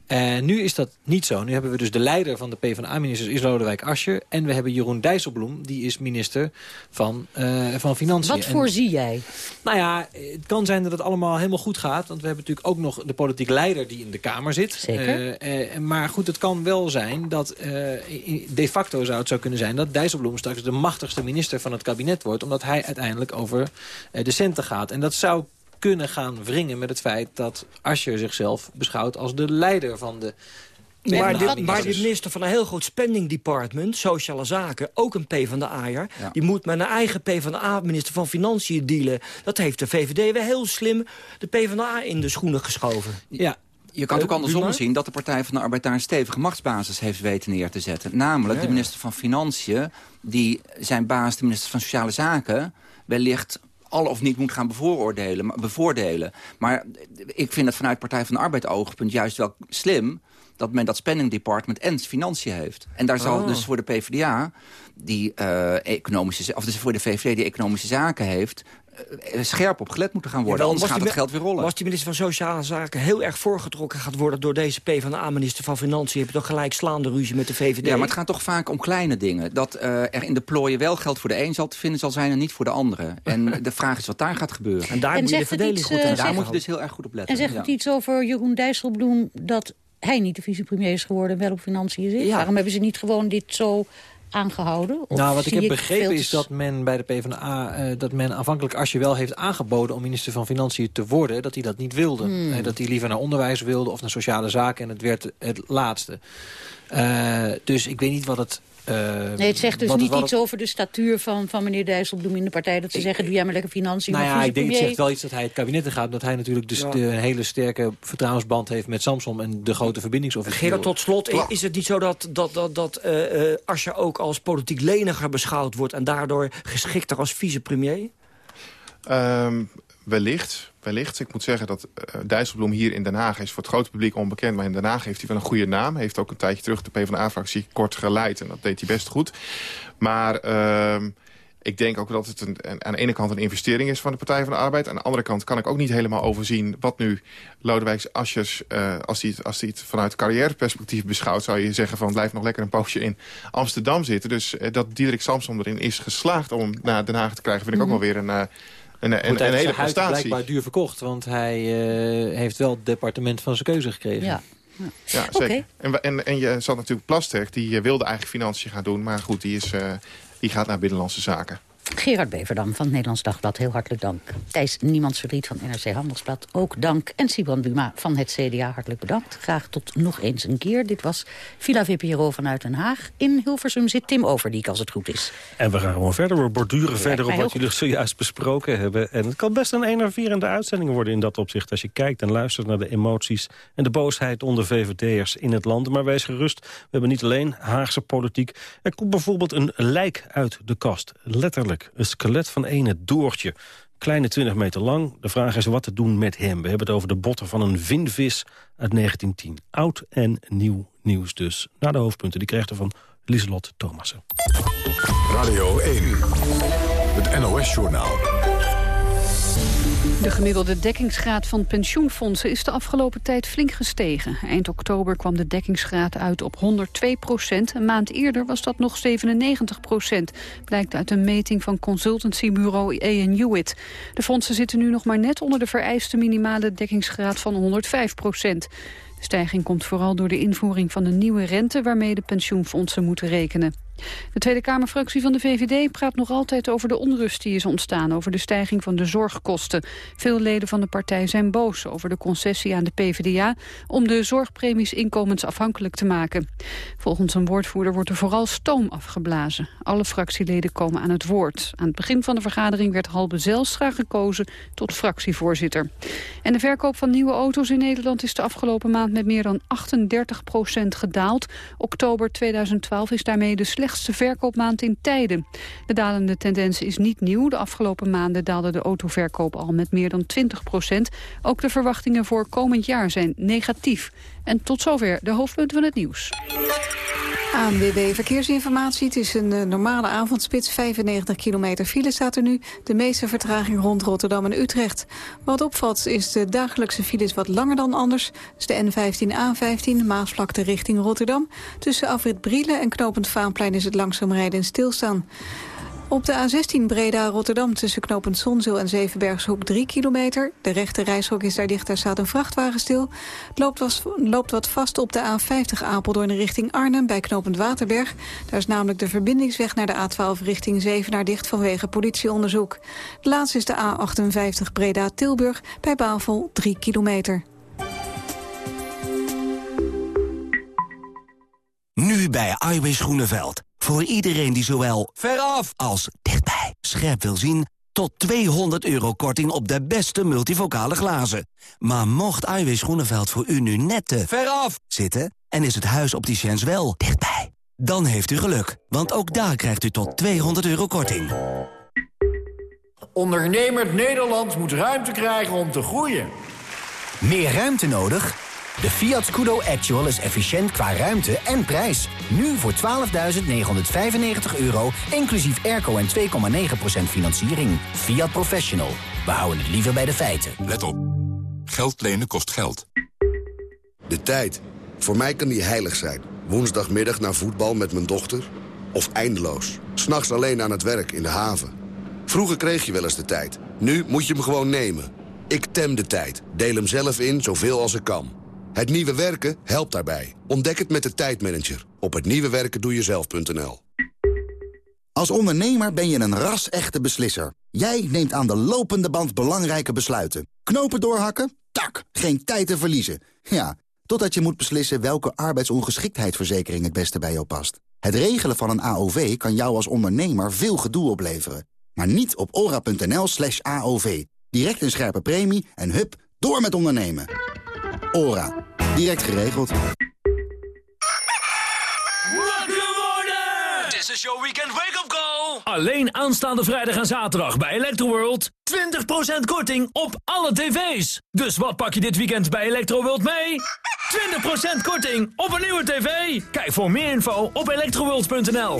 En nu is dat niet zo. Nu hebben we dus de leider van de PvdA-ministers is Lodewijk Asscher. En we hebben Jeroen Dijsselbloem, die is minister van, uh, van Financiën. Wat voorzie jij? Nou ja, het kan zijn dat het allemaal helemaal goed gaat. Want we hebben natuurlijk ook nog de politiek leider die in de Kamer zit. Zeker. Uh, maar goed, het kan wel zijn dat de facto zou het zo kunnen zijn... dat Dijsselbloem straks de machtigste minister van het kabinet wordt... omdat hij uiteindelijk over de centen gaat. En dat zou kunnen gaan wringen met het feit dat Asscher zichzelf beschouwt als de leider van de maar, de, maar de minister van een heel groot spending department, sociale zaken, ook een PvdA-er... Ja. die moet met een eigen PvdA-minister van Financiën dealen. Dat heeft de VVD weer heel slim de PvdA in de schoenen geschoven. Ja, je kan het ook andersom zien dat de Partij van de Arbeid daar een stevige machtsbasis heeft weten neer te zetten. Namelijk de minister van Financiën, die zijn baas, de minister van Sociale Zaken, wellicht al of niet moet gaan bevooroordelen, bevoordelen. Maar ik vind het vanuit Partij van de Arbeid oogpunt juist wel slim dat men dat spending department en financiën heeft. En daar zal oh. dus voor de PvdA, die uh, economische, of dus voor de VVD die economische zaken heeft... Eh, scherp op gelet moeten gaan worden, ja, anders gaat het geld weer rollen. Als die minister van Sociale Zaken heel erg voorgetrokken gaat worden... door deze PvdA-minister van Financiën... heb je toch gelijk slaande ruzie met de VVD? Ja, maar het gaat toch vaak om kleine dingen. Dat uh, er in de plooien wel geld voor de een zal te vinden zal zijn... en niet voor de andere. [laughs] En de vraag is wat daar gaat gebeuren. En daar moet je de verdeling goed En daar moet je dus heel erg goed op letten. En zegt het iets over Jeroen Dijsselbloem... dat hij niet de vicepremier is geworden en wel op financiën zit? Waarom hebben ze niet gewoon dit zo aangehouden? nou, wat ik heb begrepen is dat men bij de PvdA... Uh, dat men aanvankelijk als je wel heeft aangeboden om minister van Financiën te worden... dat hij dat niet wilde. Hmm. Uh, dat hij liever naar onderwijs wilde of naar sociale zaken... en het werd het laatste. Uh, dus ik weet niet wat het nee, het zegt dus niet iets over de statuur van, van meneer Dijsselbloem in de partij... dat ze zeggen, doe jij maar lekker financiën. Nou ja, ik denk, het zegt wel iets dat hij het kabinet in gaat... dat hij natuurlijk dus de hele sterke vertrouwensband heeft met Samson... en de grote verbindingsofficier. Gerard, tot slot, is het niet zo dat, dat, dat, dat uh, Asscher ook als politiek leniger beschouwd wordt... en daardoor geschikter als vicepremier? Um, wellicht, wellicht. Ik moet zeggen dat uh, Dijsselbloem hier in Den Haag is voor het grote publiek onbekend. Maar in Den Haag heeft hij wel een goede naam. Heeft ook een tijdje terug de PvdA-fractie kort geleid. En dat deed hij best goed. Maar uh, ik denk ook dat het een, aan de ene kant een investering is van de Partij van de Arbeid. Aan de andere kant kan ik ook niet helemaal overzien wat nu Lodewijks Asjes, uh, als hij als het vanuit carrièreperspectief beschouwt, zou je zeggen van blijf nog lekker een poosje in Amsterdam zitten. Dus uh, dat Diederik Samsom erin is geslaagd om naar Den Haag te krijgen, vind ik ook mhm. wel weer een... Uh, een hele prestatie. Hij blijkbaar duur verkocht, want hij uh, heeft wel het departement van zijn keuze gekregen. Ja. Ja, zeker. En, en, en je zat natuurlijk Plasterk, die wilde eigenlijk financiën gaan doen. Maar goed, die, is, uh, die gaat naar Binnenlandse Zaken. Gerard Beverdam van het Nederlands Dagblad, heel hartelijk dank. Thijs Niemands Verdriet van NRC Handelsblad, ook dank. En Sibran Buma van het CDA, hartelijk bedankt. Graag tot nog eens een keer. Dit was Villa VPRO vanuit Den Haag. In Hilversum zit Tim Overdiek, als het goed is. En we gaan gewoon verder, we borduren verder op wat jullie zojuist besproken hebben. En het kan best een enerverende uitzending worden in dat opzicht... als je kijkt en luistert naar de emoties en de boosheid onder VVD'ers in het land. Maar wees gerust, we hebben niet alleen Haagse politiek. Er komt bijvoorbeeld een lijk uit de kast, letterlijk. Een skelet van ene Doortje. Kleine 20 meter lang. De vraag is wat te doen met hem. We hebben het over de botten van een vinvis uit 1910. Oud en nieuw nieuws dus. Na de hoofdpunten, die krijgt er van Lieselot Thomassen. Radio 1, het NOS-journaal. De gemiddelde dekkingsgraad van pensioenfondsen is de afgelopen tijd flink gestegen. Eind oktober kwam de dekkingsgraad uit op 102 procent. Een maand eerder was dat nog 97 procent. Blijkt uit een meting van consultancybureau E&U Hewitt. De fondsen zitten nu nog maar net onder de vereiste minimale dekkingsgraad van 105 procent. De stijging komt vooral door de invoering van een nieuwe rente... waarmee de pensioenfondsen moeten rekenen. De Tweede Kamerfractie van de VVD praat nog altijd over de onrust die is ontstaan over de stijging van de zorgkosten. Veel leden van de partij zijn boos over de concessie aan de PvdA om de zorgpremies inkomensafhankelijk te maken. Volgens een woordvoerder wordt er vooral stoom afgeblazen. Alle fractieleden komen aan het woord. Aan het begin van de vergadering werd Halbe Zelstra gekozen tot fractievoorzitter. En de verkoop van nieuwe auto's in Nederland is de afgelopen maand met meer dan 38 procent gedaald. Oktober 2012 is daarmee de slechtste slechtste verkoopmaand in tijden. De dalende tendens is niet nieuw. De afgelopen maanden daalde de autoverkoop al met meer dan 20 procent. Ook de verwachtingen voor komend jaar zijn negatief. En tot zover de hoofdpunten van het nieuws. ANWB Verkeersinformatie. Het is een uh, normale avondspits. 95 kilometer file staat er nu. De meeste vertraging rond Rotterdam en Utrecht. Wat opvalt is de dagelijkse files wat langer dan anders. Dus de N15, A15, Maasvlakte richting Rotterdam. Tussen afrit Brielen en Knopend Vaanplein is het langzaam rijden en stilstaan. Op de A16 Breda-Rotterdam tussen knooppunt Zonzeel en Zevenbergshoek 3 kilometer. De rechte reishok is daar dicht, daar staat een vrachtwagen stil. Het loopt, loopt wat vast op de A50 Apeldoorn richting Arnhem bij knooppunt Waterberg. Daar is namelijk de verbindingsweg naar de A12 richting Zevenaar dicht vanwege politieonderzoek. De laatste is de A58 Breda-Tilburg bij Bavel 3 kilometer. Nu bij Iwis Groeneveld. Voor iedereen die zowel veraf als dichtbij scherp wil zien... tot 200 euro korting op de beste multivocale glazen. Maar mocht Iwis Groeneveld voor u nu net te veraf zitten... en is het huis opticiens wel dichtbij... dan heeft u geluk, want ook daar krijgt u tot 200 euro korting. Ondernemend Nederland moet ruimte krijgen om te groeien. Meer ruimte nodig? De Fiat Scudo Actual is efficiënt qua ruimte en prijs. Nu voor 12.995 euro, inclusief airco en 2,9% financiering. Fiat Professional. We houden het liever bij de feiten. Let op. Geld lenen kost geld. De tijd. Voor mij kan die heilig zijn. Woensdagmiddag naar voetbal met mijn dochter. Of eindeloos. S'nachts alleen aan het werk in de haven. Vroeger kreeg je wel eens de tijd. Nu moet je hem gewoon nemen. Ik tem de tijd. Deel hem zelf in zoveel als ik kan. Het nieuwe werken helpt daarbij. Ontdek het met de tijdmanager op hetnieuwewerkendoejezelf.nl. Als ondernemer ben je een ras-echte beslisser. Jij neemt aan de lopende band belangrijke besluiten. Knopen doorhakken? Tak, geen tijd te verliezen. Ja, Totdat je moet beslissen welke arbeidsongeschiktheidsverzekering het beste bij jou past. Het regelen van een AOV kan jou als ondernemer veel gedoe opleveren. Maar niet op ora.nl slash AOV. Direct een scherpe premie en hup, door met ondernemen. Ora. Direct geregeld. This is your weekend wake-up call. Alleen aanstaande vrijdag en zaterdag bij Electroworld. 20% korting op alle tv's. Dus wat pak je dit weekend bij Electroworld mee? 20% korting op een nieuwe tv. Kijk voor meer info op electroworld.nl.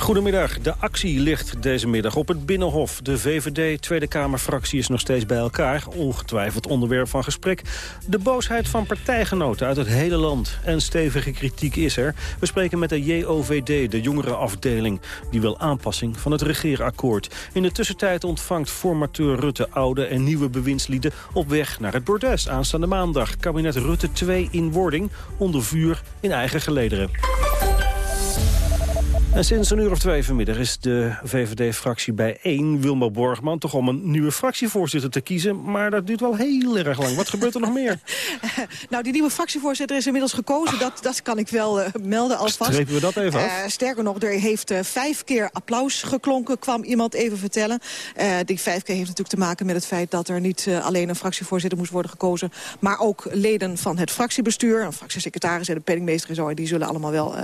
Goedemiddag. De actie ligt deze middag op het Binnenhof. De VVD Tweede Kamerfractie is nog steeds bij elkaar. Ongetwijfeld onderwerp van gesprek. De boosheid van partijgenoten uit het hele land. En stevige kritiek is er. We spreken met de JOVD, de jongerenafdeling. Die wil aanpassing van het regeerakkoord. In de tussentijd ontvangt formateur Rutte oude en nieuwe bewindslieden... op weg naar het bordes aanstaande maandag. Kabinet Rutte 2 in wording, onder vuur in eigen gelederen. En sinds een uur of twee vanmiddag is de VVD-fractie bijeen. Wilma Borgman, toch om een nieuwe fractievoorzitter te kiezen. Maar dat duurt wel heel erg lang. Wat gebeurt er nog meer? [laughs] nou, die nieuwe fractievoorzitter is inmiddels gekozen. Dat, dat kan ik wel uh, melden alvast. Strepen we dat even af? Uh, sterker nog, er heeft uh, vijf keer applaus geklonken, kwam iemand even vertellen. die vijf keer heeft natuurlijk te maken met het feit dat er niet alleen een fractievoorzitter moest worden gekozen. Maar ook leden van het fractiebestuur, een fractiesecretaris en de penningmeester en zo. Die zullen allemaal wel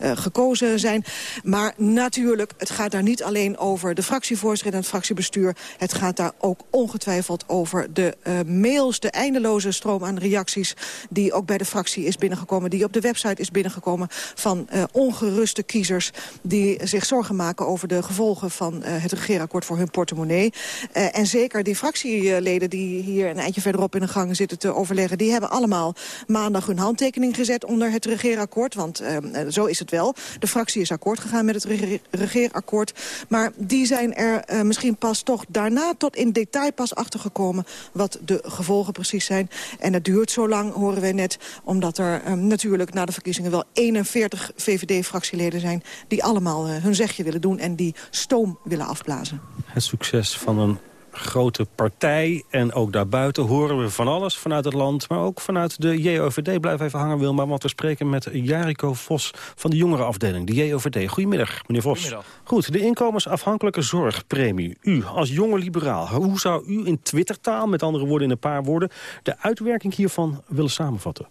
gekozen zijn. Maar natuurlijk, het gaat daar niet alleen over de fractievoorzitter en het fractiebestuur. Het gaat daar ook ongetwijfeld over de uh, mails, de eindeloze stroom aan reacties... die ook bij de fractie is binnengekomen, die op de website is binnengekomen... van uh, ongeruste kiezers die zich zorgen maken over de gevolgen van uh, het regeerakkoord voor hun portemonnee. en zeker die fractieleden die hier een eindje verderop in de gang zitten te overleggen... die hebben allemaal maandag hun handtekening gezet onder het regeerakkoord. Want zo is het wel. De fractie is akkoord gegaan met het regeerakkoord. Maar die zijn er uh, misschien pas toch daarna tot in detail pas achtergekomen... wat de gevolgen precies zijn. En het duurt zo lang, horen wij net... omdat er uh, natuurlijk na de verkiezingen wel 41 VVD-fractieleden zijn... die allemaal uh, hun zegje willen doen en die stoom willen afblazen. Het succes van een grote partij. En ook daarbuiten horen we van alles vanuit het land. Maar ook vanuit de JOVD. Blijf even hangen, Wilma, want we spreken met Jariko Vos van de jongerenafdeling. De JOVD. Goedemiddag, meneer Vos. Goedemiddag. Goed, de inkomensafhankelijke zorgpremie. U als jonge liberaal, hoe zou u in Twittertaal, met andere woorden in een paar woorden... de uitwerking hiervan willen samenvatten?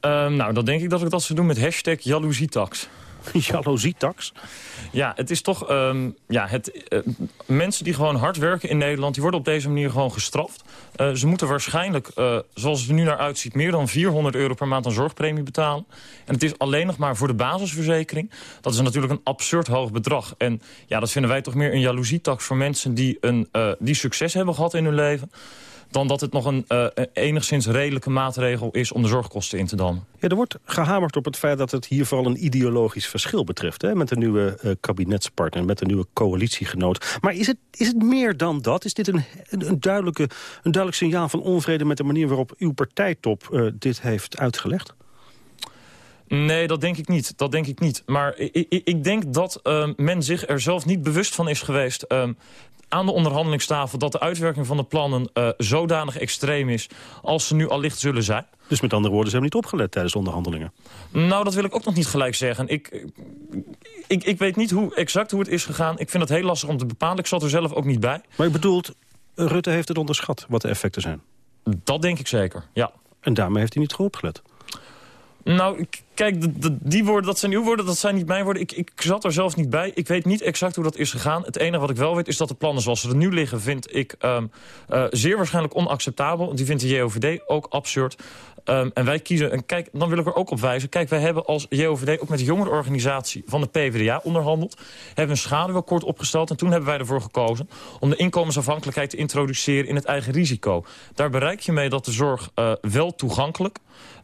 Um, nou, dan denk ik dat ik dat zou doen met hashtag jaloezietax. [laughs] Jaloezietax? Ja, het is toch... Um, ja, het, uh, mensen die gewoon hard werken in Nederland... die worden op deze manier gewoon gestraft. Uh, ze moeten waarschijnlijk, uh, zoals het er nu naar uitziet... meer dan 400 euro per maand aan zorgpremie betalen. En het is alleen nog maar voor de basisverzekering. Dat is natuurlijk een absurd hoog bedrag. En ja, dat vinden wij toch meer een jaloezietax voor mensen... die, een, die succes hebben gehad in hun leven dan dat het nog een uh, enigszins redelijke maatregel is om de zorgkosten in te dammen. Ja, er wordt gehamerd op het feit dat het hier vooral een ideologisch verschil betreft... Hè, met de nieuwe uh, kabinetspartner, met de nieuwe coalitiegenoot. Maar is het, is het meer dan dat? Is dit een, een, duidelijke, een duidelijk signaal van onvrede met de manier waarop uw partijtop uh, dit heeft uitgelegd? Nee, dat denk ik niet. Dat denk ik niet. Maar ik, ik, ik denk dat uh, men zich er zelf niet bewust van is geweest... Uh, aan de onderhandelingstafel dat de uitwerking van de plannen uh, zodanig extreem is als ze nu allicht zullen zijn. Dus met andere woorden, ze hebben niet opgelet tijdens de onderhandelingen? Nou, dat wil ik ook nog niet gelijk zeggen. Ik, ik, ik weet niet hoe, exact hoe het is gegaan. Ik vind het heel lastig om te bepalen. Ik zat er zelf ook niet bij. Maar je bedoelt, Rutte heeft het onderschat wat de effecten zijn? Dat denk ik zeker, ja. En daarmee heeft hij niet goed opgelet? Nou, kijk, die woorden, dat zijn uw woorden, dat zijn niet mijn woorden. Ik, ik zat er zelf niet bij. Ik weet niet exact hoe dat is gegaan. Het enige wat ik wel weet is dat de plannen zoals ze er nu liggen... vind ik um, uh, zeer waarschijnlijk onacceptabel. Die vindt de JOVD ook absurd. Um, en wij kiezen, en kijk, dan wil ik er ook op wijzen... kijk, wij hebben als JOVD ook met de jongerenorganisatie van de PvdA onderhandeld. Hebben een schaduwakkoord opgesteld. En toen hebben wij ervoor gekozen om de inkomensafhankelijkheid te introduceren in het eigen risico. Daar bereik je mee dat de zorg uh, wel toegankelijk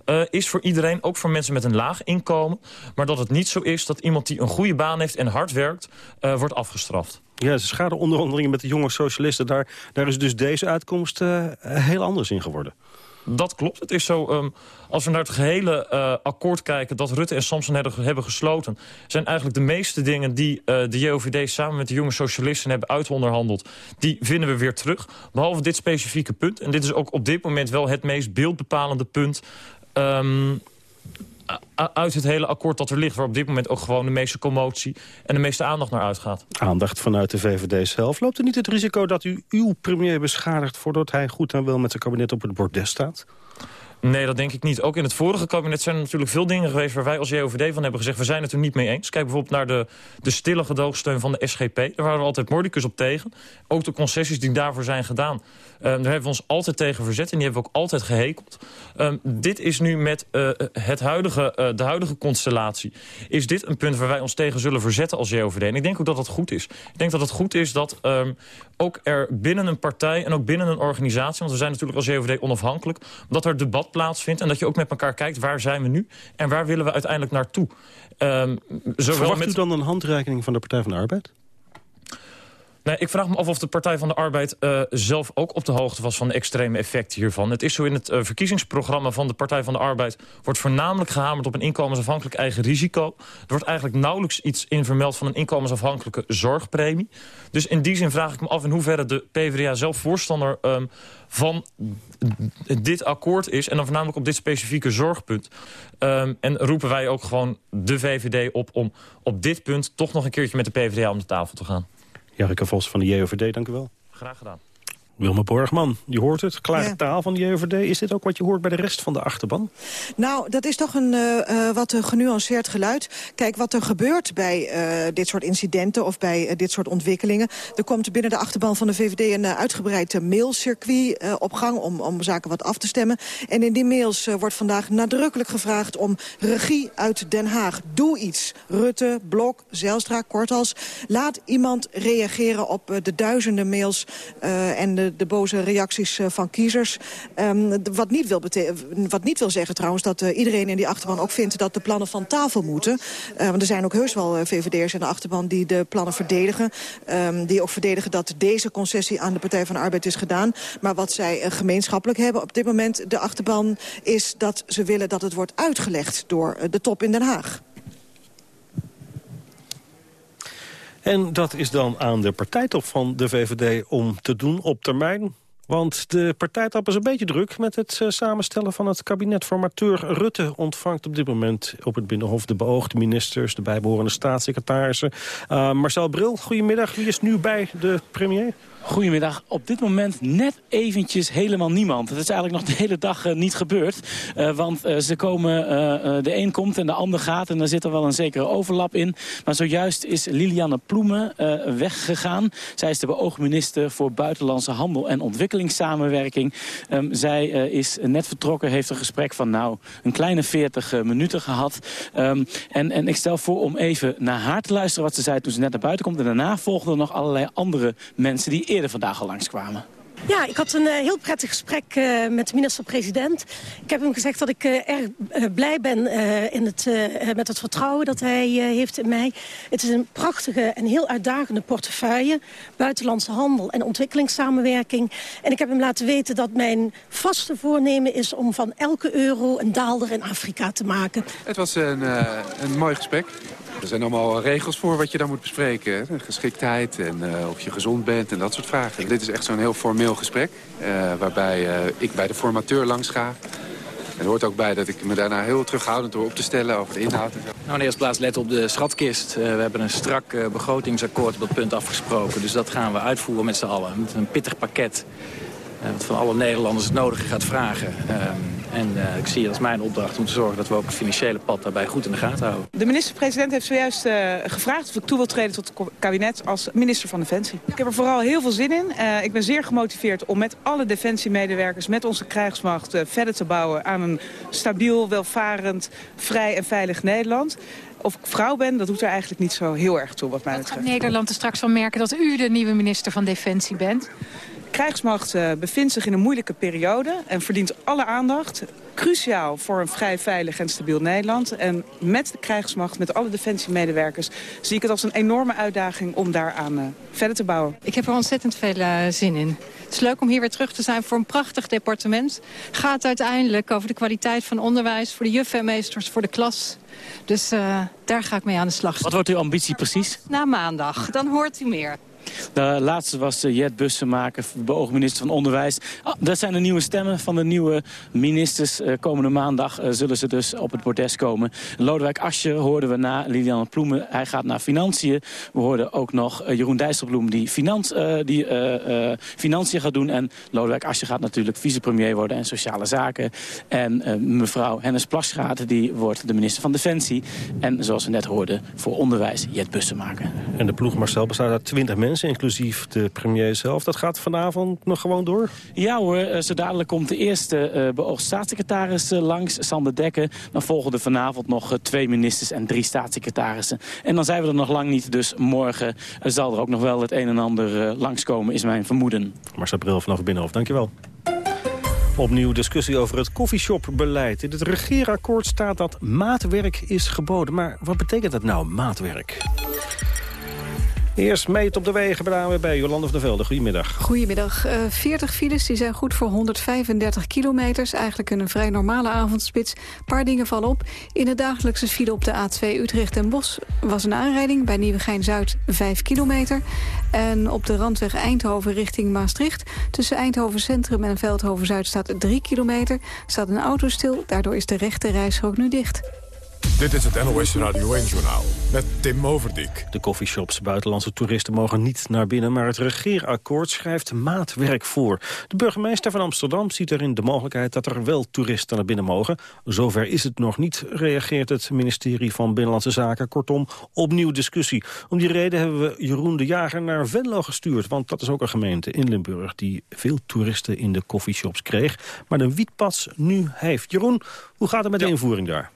uh, is voor iedereen, ook voor mensen met een laag inkomen. Maar dat het niet zo is dat iemand die een goede baan heeft en hard werkt, uh, wordt afgestraft. Ja, de schadeonderhandelingen met de jonge socialisten, daar, daar is dus deze uitkomst uh, heel anders in geworden. dat klopt. Het is zo, um, als we naar het gehele uh, akkoord kijken... dat Rutte en Samson hebben gesloten... zijn eigenlijk de meeste dingen die uh, de JOVD samen met de jonge socialisten hebben uitonderhandeld... die vinden we weer terug. Behalve dit specifieke punt. En dit is ook op dit moment wel het meest beeldbepalende punt... Um, uit het hele akkoord dat er ligt... waar op dit moment ook gewoon de meeste commotie en de meeste aandacht naar uitgaat. Aandacht vanuit de VVD zelf. Loopt er niet het risico dat u uw premier beschadigt... voordat hij goed en wel met zijn kabinet op het bordes staat? Nee, dat denk ik niet. Ook in het vorige kabinet zijn er natuurlijk veel dingen geweest... waar wij als JOVD van hebben gezegd, we zijn het er niet mee eens. Kijk bijvoorbeeld naar de, de stille gedoogsteun van de SGP. Daar waren we altijd mordicus op tegen. Ook de concessies die daarvoor zijn gedaan. Um, daar hebben we ons altijd tegen verzet en die hebben we ook altijd gehekeld. Um, dit is nu met uh, het huidige, uh, de huidige constellatie... is dit een punt waar wij ons tegen zullen verzetten als JOVD. En ik denk ook dat dat goed is. Ik denk dat het goed is dat um, ook er binnen een partij en ook binnen een organisatie... want we zijn natuurlijk als JOVD onafhankelijk... dat er debat plaatsvindt en dat je ook met elkaar kijkt... waar zijn we nu en waar willen we uiteindelijk naartoe. Um, Verwacht met... u dan een handreiking van de Partij van de Arbeid? Nee, ik vraag me af of de Partij van de Arbeid uh, zelf ook op de hoogte was van de extreme effecten hiervan. Het is zo in het uh, verkiezingsprogramma van de Partij van de Arbeid... wordt voornamelijk gehamerd op een inkomensafhankelijk eigen risico. Er wordt eigenlijk nauwelijks iets in vermeld van een inkomensafhankelijke zorgpremie. Dus in die zin vraag ik me af in hoeverre de PvdA zelf voorstander... Um, van dit akkoord is. En dan voornamelijk op dit specifieke zorgpunt. Um, en roepen wij ook gewoon de VVD op om op dit punt... toch nog een keertje met de PvdA om de tafel te gaan. Jarike Vos van de JOVD, dank u wel. Graag gedaan. Wilma Borgman, je hoort het, klare ja. taal van de JOVD. Is dit ook wat je hoort bij de rest van de achterban? Nou, dat is toch een uh, wat genuanceerd geluid. Kijk, wat er gebeurt bij uh, dit soort incidenten of bij uh, dit soort ontwikkelingen... er komt binnen de achterban van de VVD een uitgebreid mailcircuit op gang... Om, om zaken wat af te stemmen. En in die mails wordt vandaag nadrukkelijk gevraagd om regie uit Den Haag. Doe iets. Rutte, Blok, Zelstra, Kortals. Laat iemand reageren op de duizenden mails en de de, boze reacties uh, van kiezers. Um, wat, niet wil wat niet wil zeggen trouwens dat uh, iedereen in die achterban ook vindt... dat de plannen van tafel moeten. Uh, want er zijn ook heus wel VVD'ers in de achterban die de plannen verdedigen. Um, die ook verdedigen dat deze concessie aan de Partij van de Arbeid is gedaan. Maar wat zij gemeenschappelijk hebben op dit moment, de achterban... is dat ze willen dat het wordt uitgelegd door de top in Den Haag. En dat is dan aan de partijtop van de VVD om te doen op termijn. Want de partijtop is een beetje druk met het uh, samenstellen van het kabinet. Formateur Rutte ontvangt op dit moment op het Binnenhof de beoogde ministers... de bijbehorende staatssecretarissen. Uh, Marcel Bril, goedemiddag. Wie is nu bij de premier? Goedemiddag. Op dit moment net eventjes helemaal niemand. Het is eigenlijk nog de hele dag uh, niet gebeurd. Uh, want uh, ze komen, de een komt en de ander gaat. En daar zit er wel een zekere overlap in. Maar zojuist is Lilianne Ploemen weggegaan. Zij is de beoogde minister voor Buitenlandse Handel en Ontwikkelingssamenwerking. Um, zij is net vertrokken, heeft een gesprek van nou een kleine 40 minuten gehad. Um, en, en ik stel voor om even naar haar te luisteren wat ze zei toen ze net naar buiten komt. En daarna volgden nog allerlei andere mensen die eerder vandaag al langskwamen. Ja, ik had een uh, heel prettig gesprek uh, met de minister-president. Ik heb hem gezegd dat ik uh, erg blij ben in het, met het vertrouwen dat hij heeft in mij. Het is een prachtige en heel uitdagende portefeuille. Buitenlandse handel en ontwikkelingssamenwerking. En ik heb hem laten weten dat mijn vaste voornemen is... om van elke euro een daalder in Afrika te maken. Het was een, een mooi gesprek. Er zijn allemaal regels voor wat je dan moet bespreken. Geschiktheid en uh, of je gezond bent en dat soort vragen. Dit is echt zo'n heel formeel gesprek. Uh, waarbij uh, ik bij de formateur langs ga. En er hoort ook bij dat ik me daarna heel terughoudend door op te stellen over de inhoud. Nou, in eerste plaats let op de schatkist. we hebben een strak begrotingsakkoord op dat punt afgesproken. Dus dat gaan we uitvoeren met z'n allen. Met een pittig pakket. Wat van alle Nederlanders het nodige gaat vragen. Ehm, en uh, ik zie het als mijn opdracht om te zorgen dat we ook het financiële pad daarbij goed in de gaten houden. De minister-president heeft zojuist uh, gevraagd of ik toe wil treden tot het kabinet als minister van Defensie. Ik heb er vooral heel veel zin in. Uh, ik ben zeer gemotiveerd om met alle defensiemedewerkers, met onze krijgsmacht verder te bouwen aan een stabiel, welvarend, vrij en veilig Nederland. Of ik vrouw ben, dat doet er eigenlijk niet zo heel erg toe wat mij betreft. Gaat Nederland er straks van merken dat u de nieuwe minister van Defensie bent? Krijgsmacht uh, bevindt zich in een moeilijke periode en verdient alle aandacht. Cruciaal voor een vrij veilig en stabiel Nederland. En met de krijgsmacht, met alle defensiemedewerkers... zie ik het als een enorme uitdaging om daaraan uh, verder te bouwen. Ik heb er ontzettend veel uh, zin in. Het is leuk om hier weer terug te zijn voor een prachtig departement. Gaat uiteindelijk over de kwaliteit van onderwijs... voor de juffen en meesters, voor de klas. Dus uh, daar ga ik mee aan de slag. Wat wordt uw ambitie precies? Na maandag, dan hoort u meer. De laatste was uh, Jet Bussemaker, beoogd minister van Onderwijs. Oh, dat zijn de nieuwe stemmen van de nieuwe ministers. Uh, komende maandag uh, zullen ze dus op het bordes komen. Lodewijk Asscher hoorden we na Liliane Ploemen. Hij gaat naar Financiën. We hoorden ook nog Jeroen Dijsselbloem die, die Financiën gaat doen. En Lodewijk Asscher gaat natuurlijk vicepremier worden en Sociale Zaken. En mevrouw Hennis Plasgaat die wordt de minister van Defensie. En zoals we net hoorden voor Onderwijs Jet Bussemaker. En de ploeg Marcel bestaat uit 20 mensen inclusief de premier zelf. Dat gaat vanavond nog gewoon door? Ja hoor, zo dadelijk komt de eerste uh, beoogd staatssecretaris uh, langs, Sander Dekker. Dan volgen er vanavond nog twee ministers en drie staatssecretarissen. En dan zijn we er nog lang niet, dus morgen zal er ook nog wel het een en ander langskomen, is mijn vermoeden. Marcel Bril vanaf het Binnenhof, dankjewel. Opnieuw discussie over het koffieshopbeleid. In het regeerakkoord staat dat maatwerk is geboden. Maar wat betekent dat nou, maatwerk? Eerst meet op de wegen bij ANWB. Jolande van der Velde, goedemiddag. Goedemiddag. Uh, 40 files die zijn goed voor 135 kilometers. Eigenlijk een vrij normale avondspits. Een paar dingen vallen op. In de dagelijkse file op de A2 Utrecht en Bos was een aanrijding. Bij Nieuwegein-Zuid 5 kilometer. En op de randweg Eindhoven richting Maastricht. Tussen Eindhoven Centrum en Veldhoven-Zuid staat 3 kilometer. Staat een auto stil. Daardoor is de rechte reisrook nu dicht. Dit is het NOS Radio 1-journaal met Tim Overdijk. De coffeeshops buitenlandse toeristen mogen niet naar binnen... maar het regeerakkoord schrijft maatwerk voor. De burgemeester van Amsterdam ziet erin de mogelijkheid... dat er wel toeristen naar binnen mogen. Zover is het nog niet, reageert het ministerie van Binnenlandse Zaken. Kortom, opnieuw discussie. Om die reden hebben we Jeroen de Jager naar Venlo gestuurd... want dat is ook een gemeente in Limburg... die veel toeristen in de coffeeshops kreeg... maar de wietpas nu heeft. Jeroen, hoe gaat het met de invoering daar?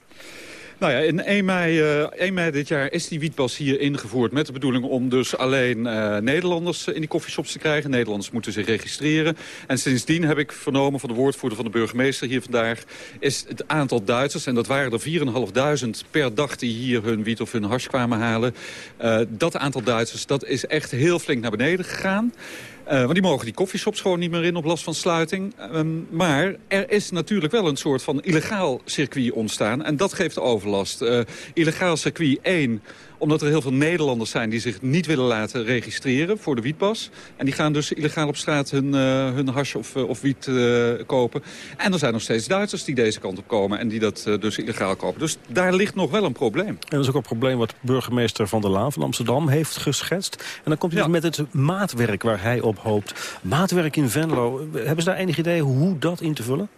Nou ja, in 1 mei, uh, 1 mei dit jaar is die wietpas hier ingevoerd... met de bedoeling om dus alleen uh, Nederlanders in die koffieshops te krijgen. Nederlanders moeten zich registreren. En sindsdien heb ik vernomen van de woordvoerder van de burgemeester hier vandaag... is het aantal Duitsers, en dat waren er 4.500 per dag... die hier hun wiet of hun hash kwamen halen. Dat aantal Duitsers, dat is echt heel flink naar beneden gegaan. Uh, want die mogen die koffieshops gewoon niet meer in op last van sluiting. Um, maar er is natuurlijk wel een soort van illegaal circuit ontstaan. En dat geeft overlast. Uh, illegaal circuit 1 omdat er heel veel Nederlanders zijn die zich niet willen laten registreren voor de wietpas. En die gaan dus illegaal op straat hun, uh, hun hash of, uh, of wiet uh, kopen. En er zijn nog steeds Duitsers die deze kant op komen en die dat dus illegaal kopen. Dus daar ligt nog wel een probleem. En dat is ook een probleem wat burgemeester Van der Laan van Amsterdam heeft geschetst. En dan komt hij ja. met het maatwerk waar hij op hoopt. Maatwerk in Venlo, hebben ze daar enig idee hoe dat in te vullen?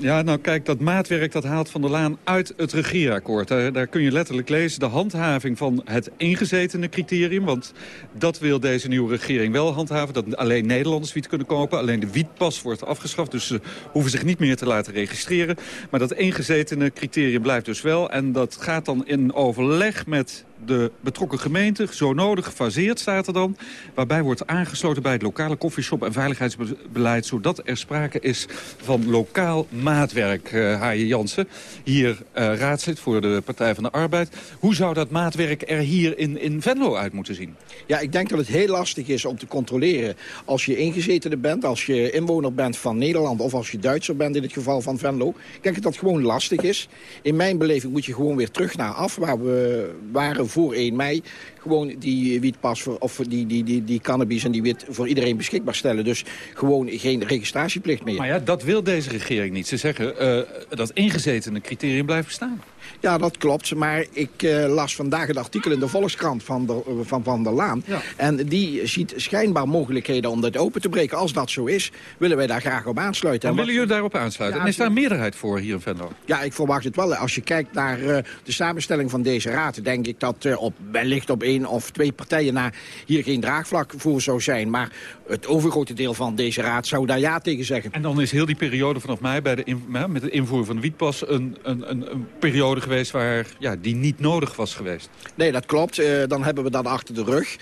Ja, nou kijk, dat maatwerk dat haalt Van der Laan uit het regeerakkoord. Daar, daar, kun je letterlijk lezen de handhaving van het ingezetene criterium. Want dat wil deze nieuwe regering wel handhaven. Dat alleen Nederlanders wiet kunnen kopen. Alleen de wietpas wordt afgeschaft. Dus ze hoeven zich niet meer te laten registreren. Maar dat ingezetene criterium blijft dus wel. En dat gaat dan in overleg met de betrokken gemeente, zo nodig gefaseerd staat er dan... waarbij wordt aangesloten bij het lokale koffieshop en veiligheidsbeleid... zodat er sprake is van lokaal maatwerk, uh, Haaien Jansen. Hier uh, raadslid voor de Partij van de Arbeid. Hoe zou dat maatwerk er hier in, in Venlo uit moeten zien? Ja, ik denk dat het heel lastig is om te controleren... als je ingezetene bent, als je inwoner bent van Nederland... of als je Duitser bent in het geval van Venlo. Ik denk dat dat gewoon lastig is. In mijn beleving moet je gewoon weer terug naar af... waar we waren voor 1 mei gewoon die wietpas voor, of die, die, die, die cannabis en die wit voor iedereen beschikbaar stellen. Dus gewoon geen registratieplicht meer. Maar ja, dat wil deze regering niet. Ze zeggen uh, dat ingezetene criterium blijft bestaan. Ja, dat klopt. Maar ik uh, las vandaag het artikel in de Volkskrant van, de, van Van der Laan. Ja. En die ziet schijnbaar mogelijkheden om dat open te breken. Als dat zo is, willen wij daar graag op aansluiten. En willen jullie daarop aansluiten? Ja, en is daar een meerderheid voor hier in Venlo? Ja, ik verwacht het wel. Als je kijkt naar uh, de samenstelling van deze raad... denk ik dat op, wellicht op één of twee partijen na hier geen draagvlak voor zou zijn. Maar het overgrote deel van deze raad zou daar ja tegen zeggen. En dan is heel die periode vanaf mei bij de met de invoer van de wietpas... Een, een, een, een, periode geweest waar ja, die niet nodig was geweest. Nee, dat klopt. Uh, dan hebben we dat achter de rug. Uh,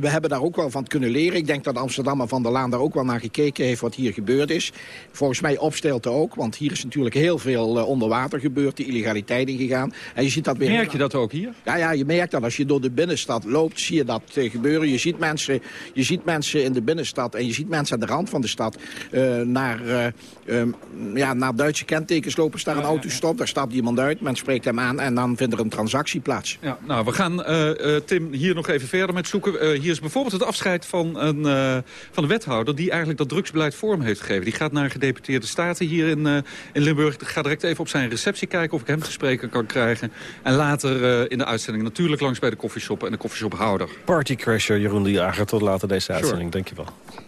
we hebben daar ook wel van kunnen leren. Ik denk dat Amsterdam van der Laan daar ook wel naar gekeken heeft wat hier gebeurd is. Volgens mij opstelte ook, want hier is natuurlijk heel veel uh, onder water gebeurd. De illegaliteit ingegaan. En je ziet dat weer... Merk je dat ook hier? Ja, ja, je merkt dat als je door de binnenstad loopt, zie je dat gebeuren. Je ziet, mensen, je ziet mensen in de binnenstad en je ziet mensen aan de rand van de stad naar, um, ja, naar Duitse kentekens lopen. Staan een auto stop, daar stapt iemand uit, men spreekt hem aan en dan vindt er een transactie plaats. Ja, nou, we gaan Tim hier nog even verder met zoeken. hier is bijvoorbeeld het afscheid van, een, van de wethouder die eigenlijk dat drugsbeleid vorm heeft gegeven. Die gaat naar gedeputeerde staten hier in, in Limburg. Ik ga direct even op zijn receptie kijken of ik hem te spreken kan krijgen. En later in de uitzending natuurlijk langs bij de koffieshop en de koffieshophouder. Partycrasher Jeroen de Jager, tot later deze uitzending. Sure. Dankjewel.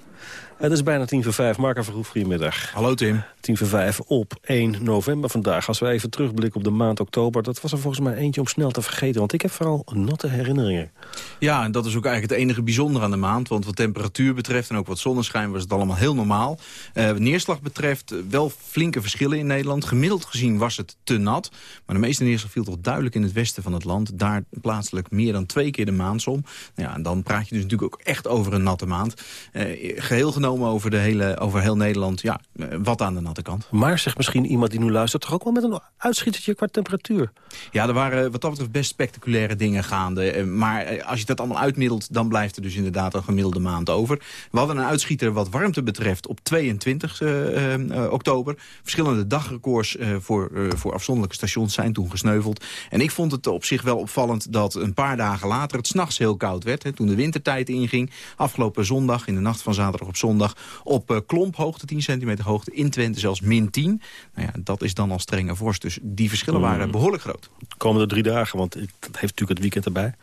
Het is bijna tien voor vijf. Marco Verhoef, goedemiddag. Hallo Tim. Tien voor vijf op 1 november vandaag. Als we even terugblikken op de maand oktober... dat was er volgens mij eentje om snel te vergeten. Want ik heb vooral natte herinneringen. Ja, en dat is ook eigenlijk het enige bijzonder aan de maand. Want wat temperatuur betreft en ook wat zonneschijn was het allemaal heel normaal. Uh, wat neerslag betreft wel flinke verschillen in Nederland. Gemiddeld gezien was het te nat. Maar de meeste neerslag viel toch duidelijk in het westen van het land. Daar plaatselijk meer dan twee keer de maandsom. Nou ja, en dan praat je dus natuurlijk ook echt over een natte maand. Uh, geheel genomen over, de hele, over heel Nederland. Ja, eh, wat aan de natte kant. Maar zegt misschien iemand die nu luistert... toch ook wel met een uitschietertje qua temperatuur? Ja, er waren wat dat betreft best spectaculaire dingen gaande. Eh, maar eh, als je dat allemaal uitmiddelt... dan blijft er dus inderdaad een gemiddelde maand over. We hadden een uitschieter wat warmte betreft op 22 uh, uh, oktober. Verschillende dagrecords uh, voor, voor afzonderlijke stations zijn toen gesneuveld. En ik vond het op zich wel opvallend dat een paar dagen later... het s'nachts heel koud werd, hè, toen de wintertijd inging. Afgelopen zondag, in de nacht van zaterdag op zondag op uh, klomphoogte, 10 centimeter hoogte. In Twente zelfs min 10. Nou ja, dat is dan al strenge vorst. Dus die verschillen waren mm. behoorlijk groot. Komende drie dagen, want het heeft natuurlijk het weekend erbij.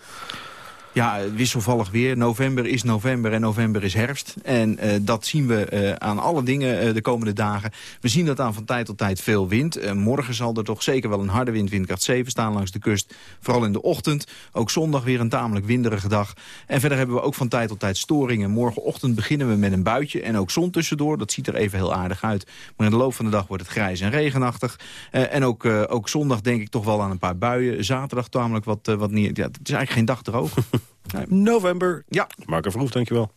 Ja, wisselvallig weer. November is november en november is herfst. En uh, dat zien we uh, aan alle dingen uh, de komende dagen. We zien dat aan van tijd tot tijd veel wind. morgen zal er toch zeker wel een harde wind, windkracht 7 staan langs de kust. Vooral in de ochtend. Ook zondag weer een tamelijk winderige dag. En verder hebben we ook van tijd tot tijd storingen. Morgenochtend beginnen we met een buitje en ook zon tussendoor. Dat ziet er even heel aardig uit. Maar in de loop van de dag wordt het grijs en regenachtig. en ook, ook zondag denk ik toch wel aan een paar buien. Zaterdag tamelijk wat, wat neer. Ja, het is eigenlijk geen dag droog. [laughs] November. Ja. Marco Verhoef, dankjewel.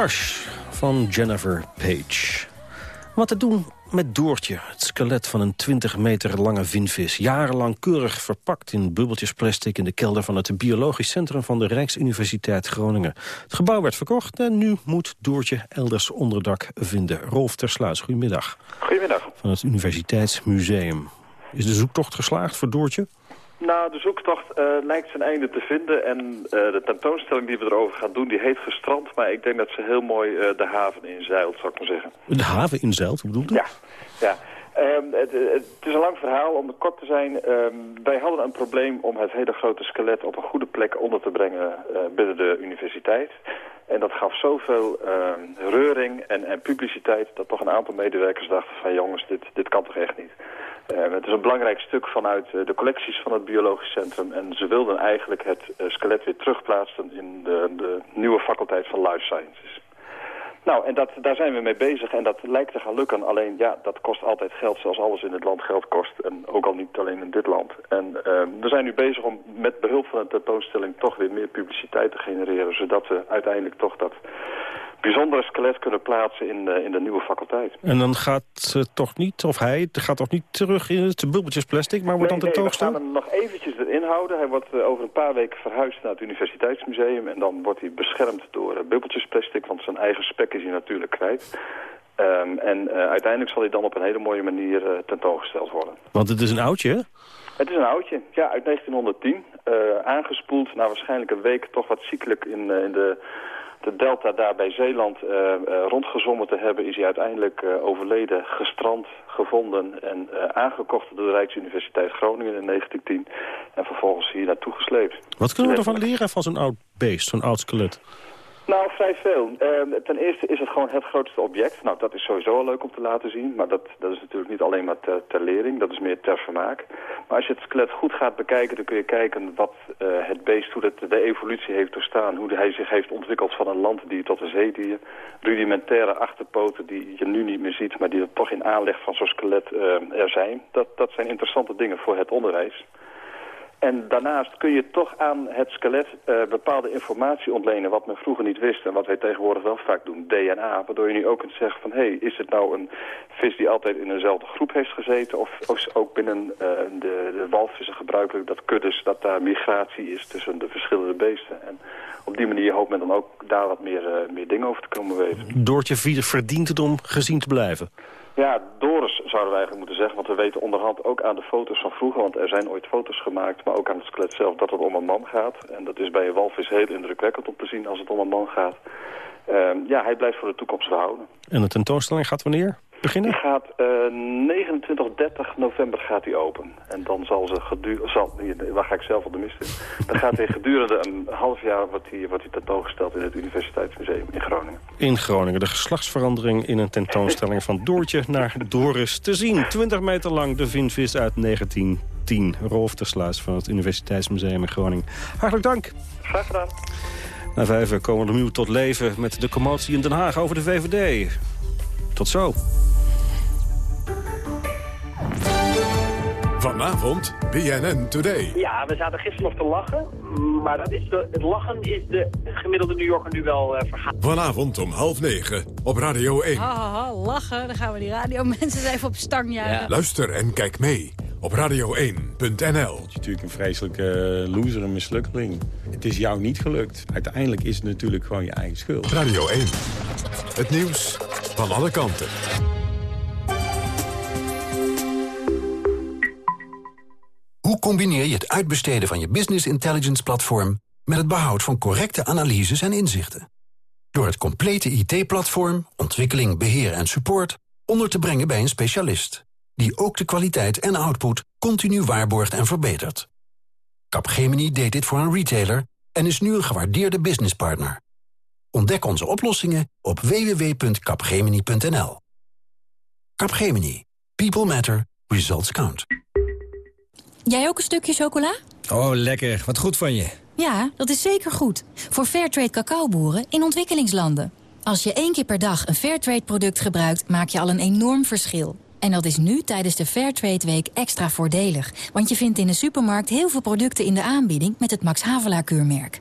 Crush van Jennifer Page. Wat te doen met Doortje, het skelet van een 20 meter lange vinvis. Jarenlang keurig verpakt in bubbeltjes plastic... in de kelder van het biologisch centrum van de Rijksuniversiteit Groningen. Het gebouw werd verkocht en nu moet Doortje elders onderdak vinden. Rolf Tersluis, goedemiddag. Goedemiddag. Van het Universiteitsmuseum. Is de zoektocht geslaagd voor Doortje? Nou, de zoektocht uh, lijkt zijn einde te vinden. En uh, de tentoonstelling die we erover gaan doen, die heet Gestrand. Maar ik denk dat ze heel mooi uh, de haven inzeilt, zou ik maar zeggen. De haven inzeilt? Hoe bedoelt u? Ja, ja. Um, het, het, is een lang verhaal, om het kort te zijn. Um, wij hadden een probleem om het hele grote skelet op een goede plek onder te brengen binnen de universiteit. En dat gaf zoveel uh, reuring en, en, publiciteit dat toch een aantal medewerkers dachten van jongens, dit, dit kan toch echt niet. Uh, het is een belangrijk stuk vanuit uh, de collecties van het biologisch centrum. En ze wilden eigenlijk het uh, skelet weer terugplaatsen in de, de, nieuwe faculteit van Life Sciences. Nou, en dat, daar zijn we mee bezig en dat lijkt te gaan lukken. Alleen, ja, dat kost altijd geld, zoals alles in het land geld kost. En ook al niet alleen in dit land. En we zijn nu bezig om met behulp van een tentoonstelling toch weer meer publiciteit te genereren. Zodat we uiteindelijk toch dat bijzondere skelet kunnen plaatsen in de, in de nieuwe faculteit. En dan gaat ze toch niet, of hij, gaat toch niet terug in het bubbeltjes plastic, maar wordt nee, dan tentoongesteld? Nee, we gaan hem nog eventjes erin houden. Hij wordt uh, over een paar weken verhuisd naar het Universiteitsmuseum en dan wordt hij beschermd door uh, bubbeltjes plastic, want zijn eigen spek is hij natuurlijk kwijt. Um, en uiteindelijk zal hij dan op een hele mooie manier tentoongesteld worden. Want het is een oudje, hè? Het is een oudje, ja, uit 1910. aangespoeld na waarschijnlijk een week toch wat ziekelijk in, in de de delta daar bij Zeeland uh, uh, rondgezommen te hebben... is hij uiteindelijk uh, overleden, gestrand, gevonden en aangekocht door de Rijksuniversiteit Groningen in 1910. En vervolgens hier naartoe gesleept. Wat kunnen we ervan leren van zo'n oud beest, zo'n oud skelet? Nou, vrij veel. Uh, ten eerste is het gewoon het grootste object. Nou, dat is sowieso al leuk om te laten zien. Maar dat, dat is natuurlijk niet alleen maar ter, ter lering. Dat is meer ter vermaak. Maar als je het skelet goed gaat bekijken... dan kun je kijken wat uh, het beest, hoe het de evolutie heeft doorstaan. Hoe hij zich heeft ontwikkeld van een landdier tot een zeedier. Rudimentaire achterpoten die je nu niet meer ziet... maar die er toch in aanleg van zo'n skelet uh, er zijn. Dat, dat zijn interessante dingen voor het onderwijs. En daarnaast kun je toch aan het skelet uh, bepaalde informatie ontlenen... wat men vroeger niet wist en wat wij tegenwoordig wel vaak doen, DNA. Waardoor je nu ook kunt zeggen van... hé, hey, is het nou een vis die altijd in eenzelfde groep heeft gezeten... of ook binnen uh, de, de walvissen gebruikelijk dat kuddes... dat daar migratie is tussen de verschillende beesten. En op die manier hoopt men dan ook daar wat meer, uh, meer dingen over te komen weten. Doortje verdient het om gezien te blijven? Ja, Doris zouden we eigenlijk moeten zeggen. Want we weten onderhand ook aan de foto's van vroeger... want er zijn ooit foto's gemaakt, maar ook aan het skelet zelf... dat het om een man gaat. En dat is bij een walvis heel indrukwekkend om te zien als het om een man gaat. Uh, ja, hij blijft voor de toekomst behouden. En de tentoonstelling gaat wanneer beginnen? Die gaat uh, 29, 30 november gaat hij open. En dan zal ze gedurende... Waar ga ik zelf op de mist in? Dan gaat hij gedurende een half jaar... wordt hij, wordt hij tentoongesteld in het Universiteitsmuseum in Groningen. In Groningen. De geslachtsverandering in een tentoonstelling van Doortje naar Doris te zien. 20 meter lang de vinvis uit 1910. Rolf de Sluis van het Universiteitsmuseum in Groningen. Hartelijk dank. Graag gedaan. Na vijf komen we opnieuw tot leven met de commotie in Den Haag over de VVD. Tot zo. Vanavond, BNN Today. Ja, we zaten gisteren nog te lachen. Maar dat is de, het lachen is de gemiddelde New Yorker nu wel uh, vergaan. Vanavond om half negen op Radio 1. Ha, ha, ha, lachen. Dan gaan we die radiomensen even op stang jagen. Ja. Luister en kijk mee op radio1.nl. Het is natuurlijk een vreselijke loser en mislukkeling. Het is jou niet gelukt. Uiteindelijk is het natuurlijk gewoon je eigen schuld. Radio 1. Het nieuws van alle kanten. Hoe combineer je het uitbesteden van je business intelligence platform... met het behoud van correcte analyses en inzichten? Door het complete IT-platform, ontwikkeling, beheer en support... onder te brengen bij een specialist... die ook de kwaliteit en output continu waarborgt en verbetert. Capgemini deed dit voor een retailer... en is nu een gewaardeerde businesspartner. Ontdek onze oplossingen op www.capgemini.nl. Capgemini. People matter. Results count. Jij ook een stukje chocola? Oh, lekker. Wat goed van je. Ja, dat is zeker goed. Voor Fairtrade cacaoboeren in ontwikkelingslanden. Als je één keer per dag een Fairtrade-product gebruikt... maak je al een enorm verschil. En dat is nu tijdens de Fairtrade Week extra voordelig. Want je vindt in de supermarkt heel veel producten in de aanbieding... met het Max Havelaar keurmerk.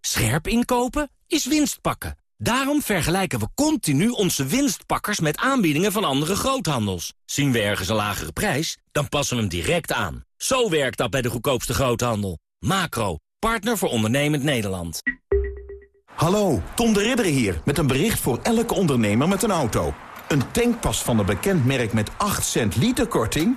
Scherp inkopen is winst pakken. Daarom vergelijken we continu onze winstpakkers met aanbiedingen van andere groothandels. Zien we ergens een lagere prijs, dan passen we hem direct aan. Zo werkt dat bij de goedkoopste groothandel. Macro, partner voor ondernemend Nederland. Hallo, Tom de Ridder hier, met een bericht voor elke ondernemer met een auto. Een tankpas van een bekend merk met 8 cent liter korting?